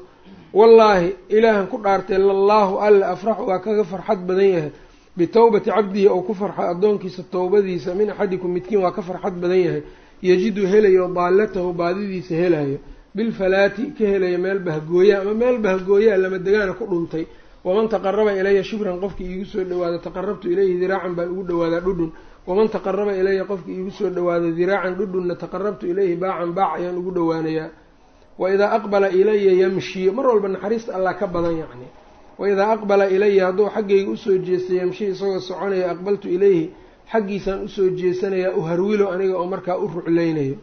wallaahi ilaahan ku dhaartay lallaahu alle afraxu waa kaga farxad badan yahay. Bitawbati cabdihi ou ku farxo addoonkiisa towbadiisa min axadikum midkiin waa ka farxad badan yahay. Yajidu helayo daallatahu baadidiisa helayo. Bilfalaati ka helayo meel bahgooya ama meel bahgooyaa lama degaana ku dhuntay waman taqaraba ilaya shibran qofkii iigu soo dhawaado taqarabtu ilayhi diraacan baan ugu dhawaadaa dhudhun. Waman taqaraba ilaya qofkii iigu soo dhawaado diraacan dhudhunna taqarabtu ilayhi baacan baac ayaan ugu dhawaanayaa wa idaa aqbala ilaya yamshii mar walba naxariista allah ka badan yacni. Wa idaa aqbala ilaya hadduu xaggayga u soo jeestay yamshii isagoo soconaya aqbaltu ilayhi xaggiisaan u soo jeesanayaa uharwilo aniga oo markaa u rucleynayo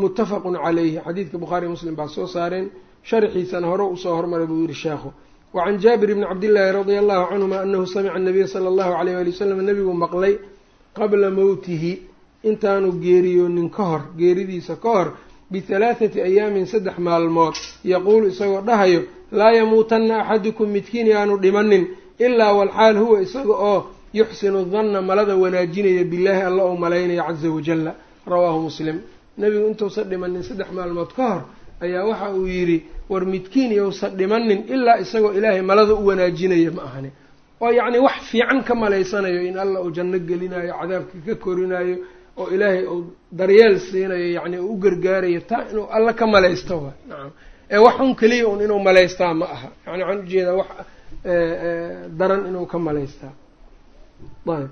muttafaqun calayhi xadiidka bukhaari muslim baa soo saareen sharxiisana hore u soo hormaray buu yihi sheekhu wacan jaabir bni cabdillaahi radia allahu canhuma anahu samica anabiya sala allahu alayh waali wasalam nabigu maqlay qabla mowtihi intaanu geeriyoonin ka hor geeridiisa ka hor bihalaathati ayaamin saddex maalmood yaquulu isagoo dhahayo laa yamuutanna axadukum midkiin yaanu dhimanin ilaa walxaal huwa isaga oo yuxsinu danna malada wanaajinaya billaahi alla ou malaynaya caza wajalla rawaahu muslim nebigu intuusan dhimanin saddex maalmood ka hor ayaa waxa uu yidhi war midkiin yousan dhimanin ilaa isagoo ilaahay malada u wanaajinaya ma ahani. oo yacni wax fiican ka malaysanayo in alla uu janno gelinayo cadaabka ka korinayo oo ilaahay uu daryeel siinayo yacni u gargaarayo taa inuu alla ka malaysto waay. Nacam ee wax un keliya un inuu malaystaa ma aha. Yani waxaan u jeedaa wax daran inuu ka malaystaa. Ayb.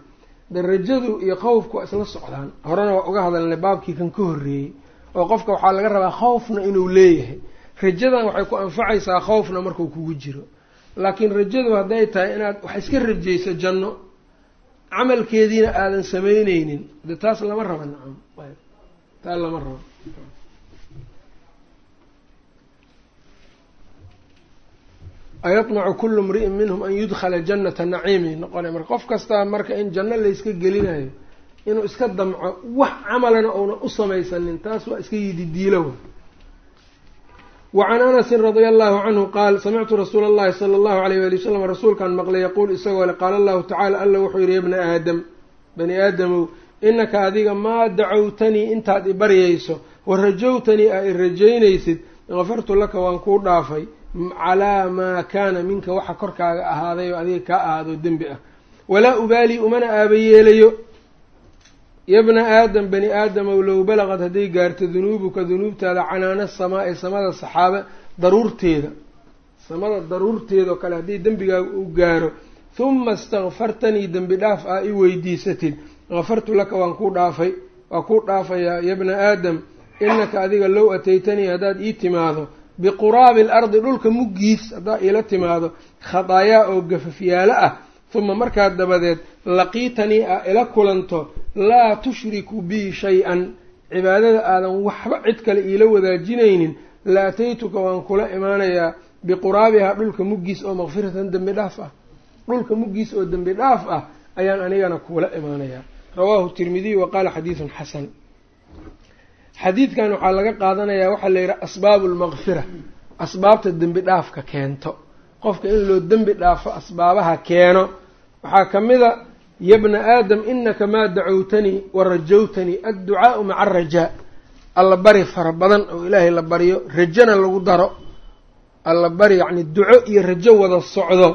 Darajadu iyo khawfku waa isla socdaan. Horena waa uga hadalnay baabkii kan ka horreeyey oo qofka waxaa laga rabaa khawfna inuu leeyahay rajadan waxay ku anfacaysaa khawfna markuu kugu jiro. Laakiin rajadu hadday tahay inaad wax iska rajayso janno camalkeediina aadan samayneynin de taas lama raba nacam. Taa lama rabo ayatmacu kullu mri'in minhum an yudkhala jannata naciimi. Noqona marka qof kastaa marka in janno layska gelinayo inuu iska damco wax camalana uuna u samaysanin taas waa iska yididiilo wa can anasin radia allahu canhu qaal samictu rasuula allahi sala allahu alayh wali wasalam rasuulkaan maqlay yaquul isagoo le qaala allahu tacala alla wuxuu yihi ya bna aadam bani aadamow inaka adiga maa dacowtanii intaad i baryayso wa rajowtanii aa i rajaynaysid gafartu laka waan kuu dhaafay calaa maa kaana minka waxa korkaaga ahaaday oo adiga kaa ahaado dembi ah walaa ubaalii umana aaba yeelayo yabna aadam bani aadamow low balaqad hadday gaarto dunuubuka dunuubtaada canaana samaa ee samada saxaabe daruurteeda samada daruurteedao kale haddii dembigaaga uu gaaro huma istakfartanii dembi dhaaf aa i weydiisatid kafartu laka waan kuu dhaafay waa kuu dhaafayaa ya bna aadam inaka adiga low ataytanii haddaad ii timaado biquraabi alardi dhulka muggiis haddaad iila timaado khadaayaa oo gafafyaalo ah huma markaa dabadeed laqiitanii aa ila kulanto laa tushriku bii shay-an cibaadada aadan waxba cid kale iila wadaajinaynin la ataytuka waan kula imaanayaa biquraabihaa dhulka muggiis oo makfiratan dembi dhaaf ah. Dhulka muggiis oo dembi dhaaf ah ayaan anigana kuula imaanayaa. Rawaahu tirmidiy wa qaala xadiidun xasan. Xadiidkan waxaa laga qaadanayaa waxaa la yidhaha asbaabu lmaqfira asbaabta dembi dhaafka keento qofka in loo dembi dhaafo asbaabaha keeno. Waxaa ka mid a yabna aadam inaka maa dacowtanii wa rajawtanii adducaau maca arajaa alla bari fara badan oo ilaahay la baryo rajona lagu daro. Alla bari yacni duco iyo rajo wada socdo.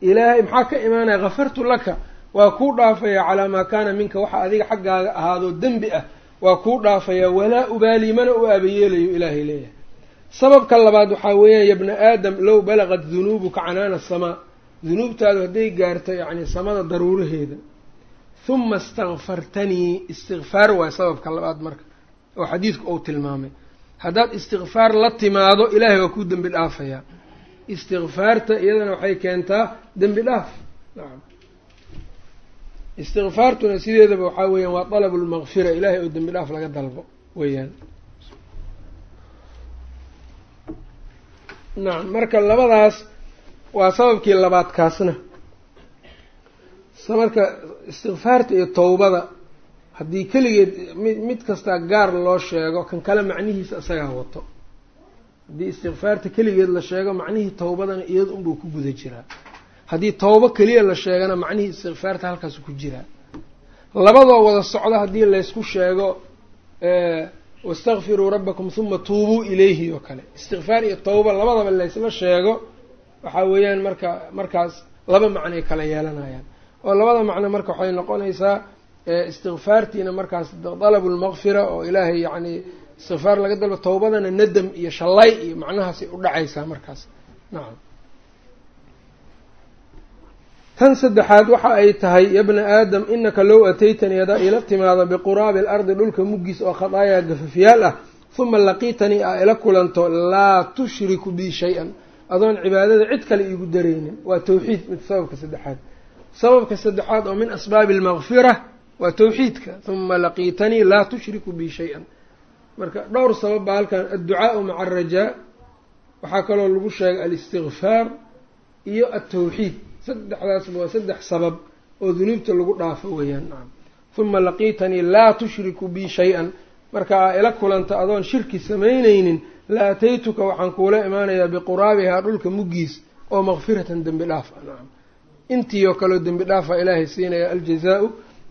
Ilaahay maxaa ka imaanaya? Kafartu laka. Waa kuu dhaafayaa calaa maa kaana minka waxa adiga xaggaaga ahaadoo dembi ah. Waa kuu dhaafayaa walaa ubaalii mana u aabayeelayo ilaahay leeyahay sababka labaad waxaa weeyaan yabna aadam low balaqat dunuubuka canaana asamaa dunuubtaadu hadday gaarto yacni samada daruuraheeda huma istakfartanii istikfaar waay sababka labaad marka oo xadiidku uu tilmaamay. Haddaad istikfaar la timaado ilaahay waa kuu dembi dhaafayaa istikfaarta iyadana waxay keentaa dembi dhaaf. Istikfaartuna sideedaba waxaa weeyaan waa dalabu lmaqfira ilaahay oo dembi dhaaf laga dalbo weeyaan nacam marka labadaas waa sababkii labaadkaasna marka istikfaarta iyo towbada haddii keligeed mid mid kastaa gaar loo sheego kan kale macnihiisa isagaa wato. Haddii istikfaarta keligeed la sheego macnihii towbadana iyada unbuu ku guda jiraa. Haddii towbo keliya la sheegana macnihii istikfaarta halkaasu ku jiraa labadoo wada socdo haddii laysku sheego wastakfiruu rabbakum huma tuubuu ilayhi oo kale istikfaar iyo towba labadaba laysla sheego. waxaa weeyaan marka markaas laba macnoay kala yeelanayaan. oo labada macno marka waxay noqonaysaa istikfaartiina markaas dalabu lmaqfira oo ilaahay yacni istikfaar laga dalbo towbadana nadam iyo shallay iyo macnahaasay u dhacaysaa markaas. Nacam tan saddexaad waxa ay tahay yabna aadam inaka low ataytanii hadaa ila timaado biquraabi alardi dhulka muggiis oo khadaayaa gafafyaal ah huma laqiitanii aa ila kulanto laa tushriku bii shay-an. Adoon cibaadada cid kale iigu dareynin waa tawxiid mid sababka saddexaad. Sababka saddexaad oo min asbaabi almaqfira waa tawxiidka. Huma laqiitanii laa tushriku bii shay-an. Marka dhowr sabab baa halkan adducaau maca alrajaa waxaa kaloo lagu sheegay alistikfaar iyo altawxiid saddexdaasba waa saddex sabab oo dunuubta lagu dhaafo weeyaan nacam huma laqiitanii laa tushriku bii shay-an marka aa ila kulanta adoon shirki samaynaynin la ataytuka waxaan kuula imaanayaa biquraabihaa dhulka muggiis oo makfiratan dembi dhaaf ah intii oo kaleo dembi dhaafa ilaahay siinaya aljazaau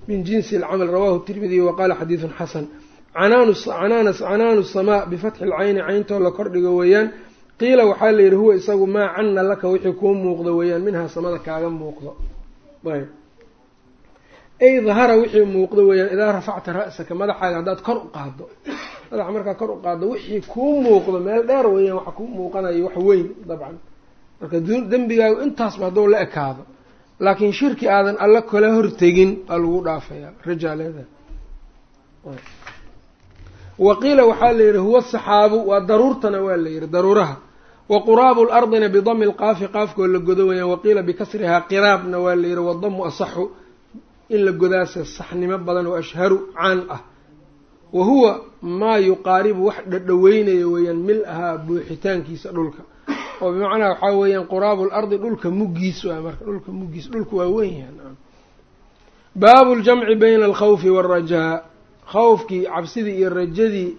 min jinsi alcamal rawahu tirmidiy wa qaala xadiidun xasan canaanu samaa bifatxi lcayni cayntoo la kordhigo weeyaan qiila waxaa la yidhi huwa isagu maa canna laka wixii kuu muuqdo weeyaan minhaa samada kaaga muuqdo. Ayb. Ay dahara wixii muuqdo weeyaan idaa rafacta ra-saka madaxaaga haddaad kor u qaado madaxa markaa kor u qaado wixii kuu muuqdo meel dheer weeyaan waxa kuu muuqanayo wax weyn dabcan. Marka dembigaagu intaasba hadduu la ekaado. Laakiin shirki aadan alla kala hortegin aa lagu dhaafayaa rajaaleeda wa qiila waxaa la yidhi huwa saxaabu waa daruurtana waa la yidhi daruuraha wa quraabu lardina bidami lqaafi qaafkoo la godo weyaan waqiila bikasrihaa qiraabna waa la yidhi wadamu asaxu in la godaase saxnimo badan oo ashharu caan ah. Wa huwa maa yuqaaribu wax dhadhaweynayo weeyaan mil-ahaa buuxitaankiisa dhulka. Oo bimacnaa waxaa weeyaan quraabu lardi dhulka muggiis waa marka dhulka muggiis dhulka waa weyn yahay baabu ljamci bayna alkhawfi waalrajaa khawfkii cabsidii iyo rajadii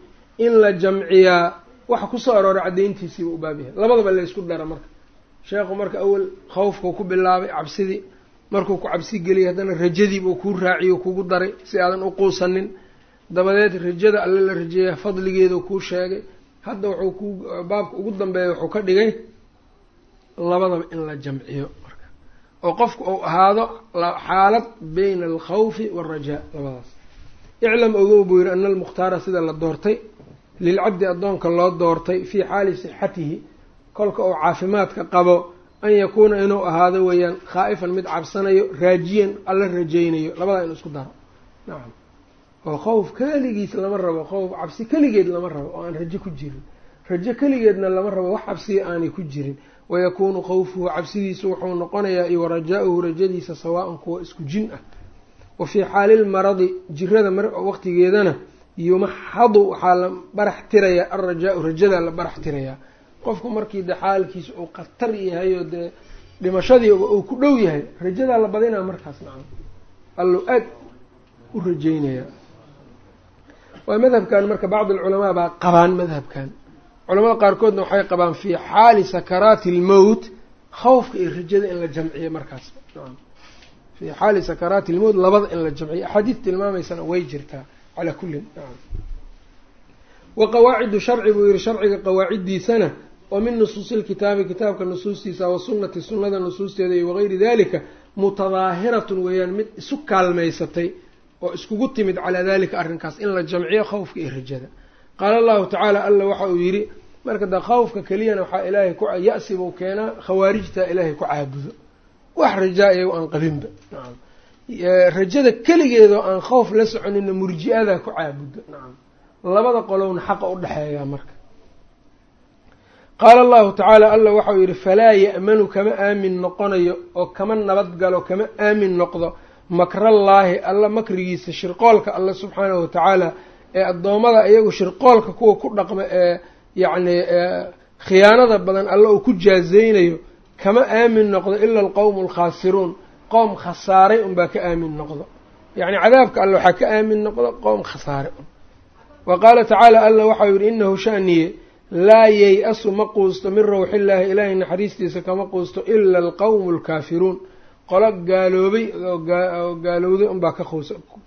in la jamciyaa waxa ku soo arooray caddayntiisiiba u baab yahay. Labadaba laysku dara marka. Sheekhu marka awel khawfkuu ku bilaabay cabsidii markuu ku cabsi geliyay haddana rajadiibuu kuu raaciyo kugu daray si aadan u quusanin. Dabadeed rajada alle la rajeeya fadligeedu kuu sheegay. Hadda wuxuu ku baabka ugu dambeeya wuxuu ka dhigay labadaba in la jamciyo marka. Oo qofku uu ahaado xaalad bayna alkhawfi waalrajaa labadaas. Iclam ogow buu yidhi ana almukhtaara sida la doortay lilcabdi addoonka loo doortay fii xaali sixatihi kolka uu caafimaadka qabo an yakuuna inuu ahaado weeyaan khaa'ifan mid cabsanayo raajiyan alla rajaynayo labadaa inu isku daro nacam oo khowf keligiis lama rabo khowf cabsi keligeed lama rabo oo aan rajo ku jirin rajo keligeedna lama rabo wax cabsiya aanay ku jirin wayakuunu khawfuhu cabsidiisu wuxuu noqonayaa iyo warajaa-uhu rajadiisa sawaa-an kuwa isku jin ah wa fii xaalilmaradi jirada waqtigeedana yumaxadu waxaa la barax tirayaa alrajaau rajadaa la barax tirayaa. Qofku markii de xaalkiisa uu khatar yahay oo dee dhimashadii uu ku dhow yahay rajadaa la badinaa markaas nacam. Allo aad u rajeynayaa waa madhabkan marka bacdi alculamaa baa qabaan madhabkan. Culamada qaarkoodna waxay qabaan fii xaali sakaraati almowt khawfka iyo rajada in la jamciyo markaas fii xaali sakaraati almowt labada in la jamciyo. Axaadiis tilmaamaysana way jirtaa calaa kullin wa qawaacidu sharci buu yihi sharciga qawaaciddiisana oo min nusuusi lkitaabi kitaabka nusuustiisa wa sunnati sunnada nusuusteeda iyo wagayri dalika mutadaahiratun weeyaan mid isu kaalmaysatay oo iskugu timid calaa dalika arrinkaas in la jamciyo khawfka iyo rajada qaala allahu tacaala alla waxa uu yidhi marka da khawfka keliyana waxaa ilaahay ku ya-si buu keenaa khawaarijtaa ilaahay ku caabudo wax rajaa iyago aan qabinba rajada keligeedoo aan khawf la soconina murji-ada ku caabudo. Nacam labada qolowna xaqa u dhexeeyaa marka. Qaala allahu tacaala alla waxau yidhi falaa ya'manu kama aamin noqonayo oo kama nabadgalo kama aamin noqdo makrallaahi alla makrigiisa shirqoolka alla subxaanahu watacaala ee addoommada iyagu shirqoolka kuwa ku dhaqma ee yacni khiyaanada badan alla uu ku jaazeynayo kama aamin noqdo ila alqowmu alkhaasiruun qowm khasaaray unbaa ka aamin noqdo. Yacni cadaabka alle waxaa ka aamin noqdo qowm khasaare un. Wa qaala tacaala alla waxau yidhi inahu shaniye laa yey-asu ma quusto min rawxillaahi ilaahay naxariistiisa kama quusto ila alqowmu alkaafiruun qolo gaaloobay oo gaalowday unbaa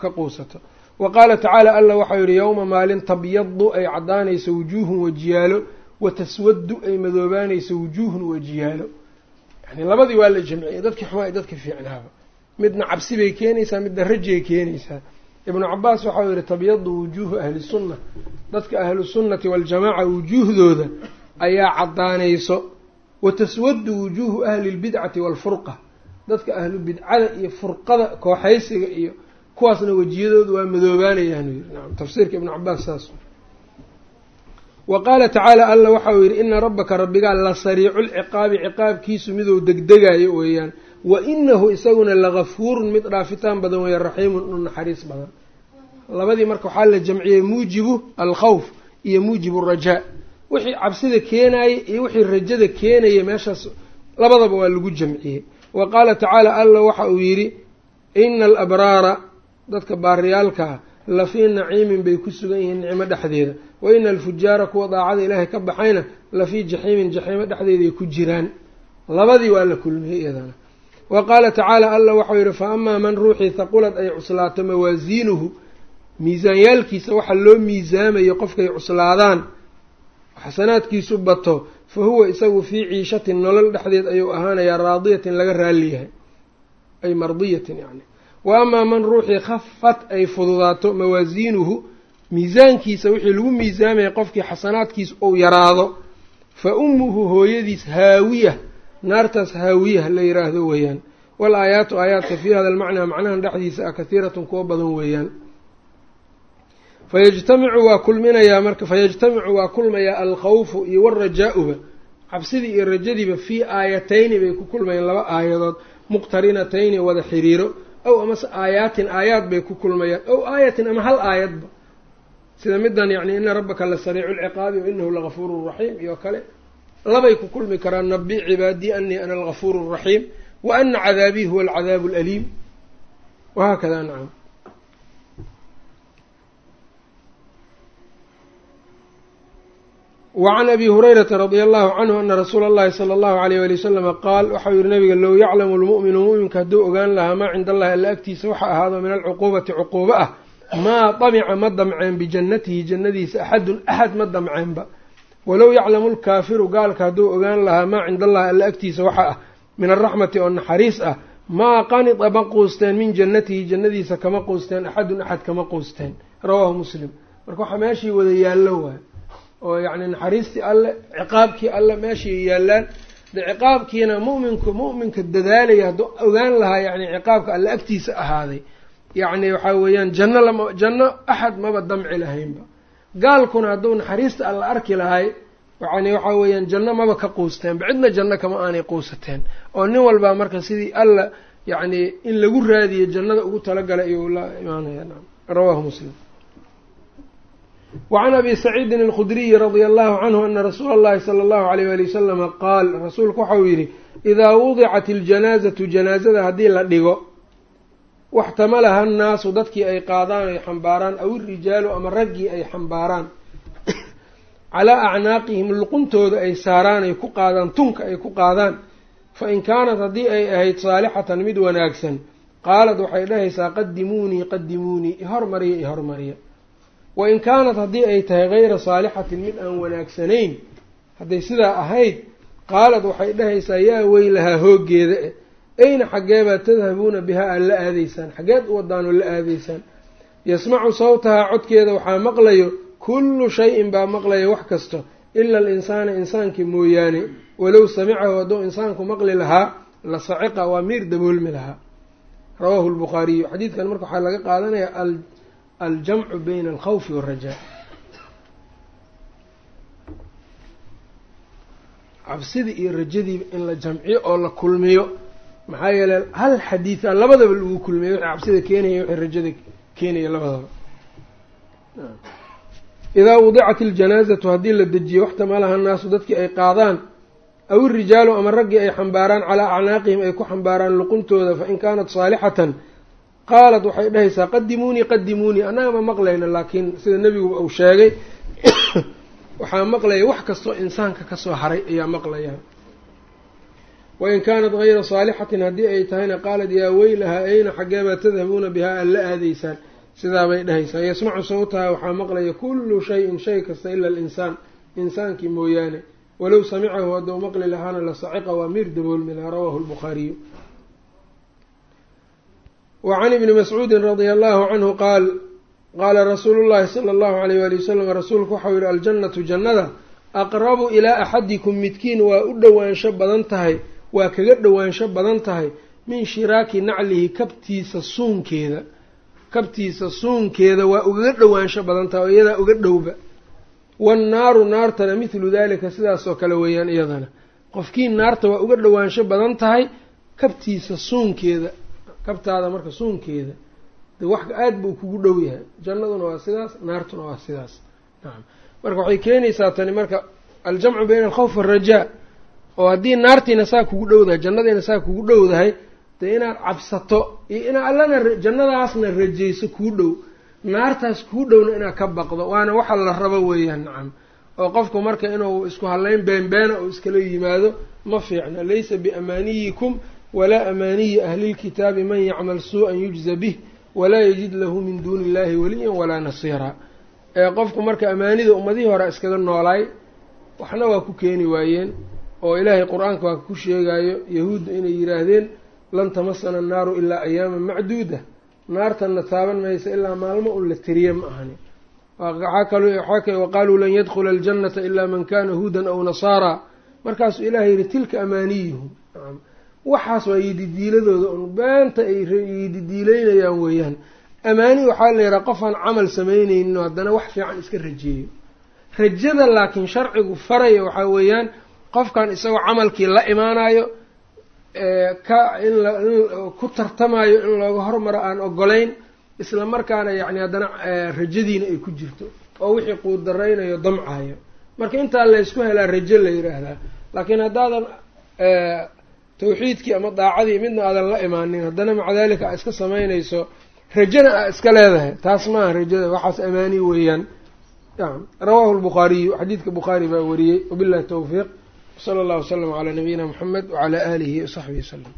ka quusato. Wa qaala tacaala alla waxau yidhi yowma maalin tabyadu ay caddaanayso wujuuhun wajiyaalo wa taswaddu ay madoobaanayso wujuuhun wajiyaalo yani labadii waa la jamciyey dadkii xumaa dadka fiicnaaba. Midna cabsi bay keenaysaa midna rajay keenaysaa. Ibnu cabaas waxau yihi tabyadu wujuuhu ahli sunna. Dadka ahlu sunnati waljamaaca wujuuhdooda ayaa caddaanayso wa taswaddu wujuuhu ahli lbidcati waalfurqa dadka ahlu bidcada iyo furqada kooxaysiga iyo kuwaasna wejiyadooda waa madoobaanayaan yiri nacam tafsiirka ibnu cabaas saas wa qaala tacaala alla waxau yidhi ina rabbaka rabbigaa la sariicu lciqaabi ciqaabkiisu miduu degdegayo weeyaan. Wa inahu isaguna lagafuurun mid dhaafitaan badan weeye raxiimun u naxariis badan. Labadii marka waxaa la jamciyey muujibu alkhawf iyo muujibu rajaa wixii cabsida keenaye iyo wixii rajada keenaya meeshaas labadaba waa lagu jamciyey. Wa qaala tacaala alla waxa uu yidhi ina alabraara dadka baariyaalkaa la fii naciimin bay ku sugan yihiin nicmo dhexdeeda wa ina alfujaara kuwa daacada ilaahay ka baxayna la fii jaxiimin jaxiimo dhexdeeday ku jiraan. Labadii waa la kulmiyey iyadana. Wa qaala tacaala alla waxau yidhi fa amaa man ruuxii haqulad ay cuslaato mawaasiinuhu miisaanyaalkiisa waxa loo miisaamayo qofkay cuslaadaan xasanaadkiisu bato fa huwa isagu fii ciishatin nolol dhexdeed ayuu ahaanayaa raadiyatin laga raali yahay. Ay mardiyatin yacni. Wa amaa man ruuxii khafat ay fududaato mawaasiinuhu miisaankiisa wixii lagu miisaamaya qofkii xasanaadkiisa ou yaraado fa ummuhu hooyadiis haawiya naartaas haawiyah la yiraahdo weeyaan. Wal aayaatu aayaadka fii hada almacnaa macnahan dhexdiisa ah kahiiratun kuwo badan weeyaan. Fayajtamicu waa kulminayaa marka fayajtamicu waa kulmayaa alkhawfu iyo warajaa'uba cabsidii iyo rajadiiba fii aayatayni bay ku kulmayaan laba aayadood. Muqtarinatayni wada xiriiro ow amase aayaatin aayaad bay ku kulmayaan ow aayatin ama hal aayadba sida midan yacni ina rabbaka la sariicu lciqaabi wa inahu lagafuurun raxiim iyo kale. Labay ku kulmi karaan nabi cibaadii anii ana algafuuru raxiim wa ana cadaabii huwa alcadaabu alaliim. Wahaakada nacam. Wacan abi hurayrata radia allahu canhu ana rasuula allahi sala allahu alayh wali wasalama qaal waxau yihi nabiga low yaclamu lmu'minu mu'minka hadduu ogaan lahaa maa cinda allahi alla agtiisa waxa ahaado min alcuquubati cuquubo ah maa damica ma damceen bijannatihi jannadiisa axadun axad ma damceenba walow yaclamu lkaafiru gaalka hadduu ogaan lahaa maa cinda allahi alla agtiisa waxa ah min alraxmati oo naxariis ah maa qanida ma quusteen min jannatihi jannadiisa kama quusteen axadun axad kama quusteen rawaahu muslim marka waxaa meeshii wada yaallo waay oo yacni naxariistii alle ciqaabkii alle meeshay yaallaan de ciqaabkiina mu'minku mu'minka dadaalaya hadduu ogaan lahaa yacni ciqaabka alle agtiisa ahaaday yacni waxaa weeyaan janno lama janno axad maba damci lahaynba. Gaalkuna hadduu naxariista alla arki lahay yani waxaa weeyaan janno maba ka quusteenba cidna janno kama aanay quusateen. Oo nin walbaa marka sidii alla yacni in lagu raadiyo jannada ugu talagalay ayuu la imaanaya rawaahu muslim. Wacan abi saciidin alkhudriyi radia allahu canhu ana rasuula allahi sala allahu alayh wali wasalama qaal rasuulku waxau yidhi idaa wudicat iljanaazatu janaazada haddii la dhigo waxtamalaha annaasu dadkii ay qaadaan ay xambaaraan aw irijaalu ama raggii ay xambaaraan. Calaa acnaaqihim luquntooda ay saaraan ay ku qaadaan tunka ay ku qaadaan. Fa in kaanat haddii ay ahayd saalixatan mid wanaagsan qaalad waxay dhahaysaa qadimuunii qadimuunii ihormariya ihormariya wa in kaanat haddii ay tahay hayra saalixatin mid aan wanaagsanayn hadday sidaa ahayd qaalad waxay dhahaysaa yaa weylahaa hooggeeda e ayna xaggeebaad tadhabuuna bihaa aad la aadaysaan xaggeed u wadaan oo la aadaysaan yasmacu sawtahaa codkeeda waxaa maqlayo kullu shay-in baa maqlaya wax kasta ila alinsaana insaankii mooyaane walow samicahu hadduu insaanku maqli lahaa la saciqa waa miir daboolmi lahaa rawaahu lbukhaariyu xadiidkan marka waxaa laga qaadanaya aljamcu bayna alkhawfi waalrajaa cabsidii iyo rajadiiba in la jamciyo oo la kulmiyo maxaa yeeley hal xadiida labadaba lagu kulmiyo wixii cabsida keenaya wixii rajada keenaya labadaba. Idaa wudicat iljanaazatu haddii la dejiyo waxtamalaha annaasu dadkii ay qaadaan aw irijaalu ama raggii ay xambaaraan calaa acnaaqihim ay ku xambaaraan luquntooda fa in kaanat saalixatan qaalat waxay dhahaysaa qadimuunii qadimuunii annaga ma maqlayno laakiin sida nebiguba uu sheegay waxaa maqlaya wax kastoo insaanka ka soo haray ayaa maqlaya wain kaanat hayra saalixatin haddii ay tahayna qaalat yaa weylahaa ayna xaggeebaa tadhabuuna bihaa aad la aadaysaan sidaabay dhahaysaa yasmacu sawtaha waxaa maqlaya kullu shayin shay kasta ila alinsaan insaankii mooyaane walow samicahu hadduu maqli lahaana la saciqa waa miir daboolmi lahaa rawaahu lbukhaariyu wa can ibni mascuudin radia allahu canhu qaal qaala rasuulu llahi sala allahu alayh waali wasalam rasuulku waxau yihi aljannatu jannada aqrabu ilaa axadikum midkiin waa u dhowaansho badan tahay waa kaga dhowaansho badan tahay min shiraaki naclihi kabtiisa suunkeeda. Kabtiisa suunkeeda waa ugaga dhowaansho badan tahay oo iyadaa uga dhowba. Wannaaru naartana mithlu dalika sidaasoo kale weeyaan iyadana. Qofkii naarta waa uga dhowaansho badan tahay kabtiisa suunkeeda. Kabtaada marka suunkeeda. De wax aada buu kugu dhow yahay. Jannaduna waa sidaas naartuna waa sidaas. Nacam marka waxay keenaysaa tani marka aljamcu bayna alkhawf waalrajaa oo haddii naartiina saa kugu dhowdahay jannadiina saa kugu dhowdahay dee inaad cabsato iyo inaad allana jannadaasna rajayso kuu dhow naartaas kuu dhowna inaad ka baqdo waana waxa la rabo weeyaan nacam. oo qofku marka inuu isku hadlayn beenbeena uu iskala yimaado ma fiicna laysa biamaaniyikum walaa amaaniyi ahlilkitaabi man yacmal suu-an yujza bih walaa yajid lahu min duuni illahi waliyan walaa nasiira. Ee qofku marka amaanida ummadihii hore iskaga noolaay waxna waa ku keeni waayeen oo ilaahay qur'aanka waa ku sheegayo yahuudda inay yidhaahdeen lan tamasana annaaru ilaa ayaaman macduuda. Naartanna taaban maysa ilaa maalmo un la tiriye ma ahani. Waqaaluu lan yadkhula aljannata ilaa man kana huudan aw nasaara. Markaasuu ilahay yihi tilka amaaniyuhum waxaas waa yididiiladooda un beenta ay yididiileynayaan weeyaan. Amaani waxaa la yidhaha qofaan camal samaynaynin haddana wax fiican iska rajeeyo. Rajada laakiin sharcigu faraya waxaa weeyaan qofkan isagoo camalkii la imaanayo ka in ku tartamayo in looga hormaro aan ogolayn isla markaana yacni haddana rajadiina ay ku jirto oo wixii quudaraynayo damcayo marka intaa laysku helaa rajo la yidhaahdaa laakiin haddaadan tawxiidkii ama daacadii midna aadan la imaanin haddana maca dalika aa iska samaynayso rajana aa iska leedahay. Taas maaha rajada waxaas amaani weeyaan. Rawaahu lbukhaariyu xadiidka bukhaari baa wariyey wabillahi towfiiq wsala allahu wasalam calaa nabiyina muxamed wacalaa aalihi wasaxbihi wasalam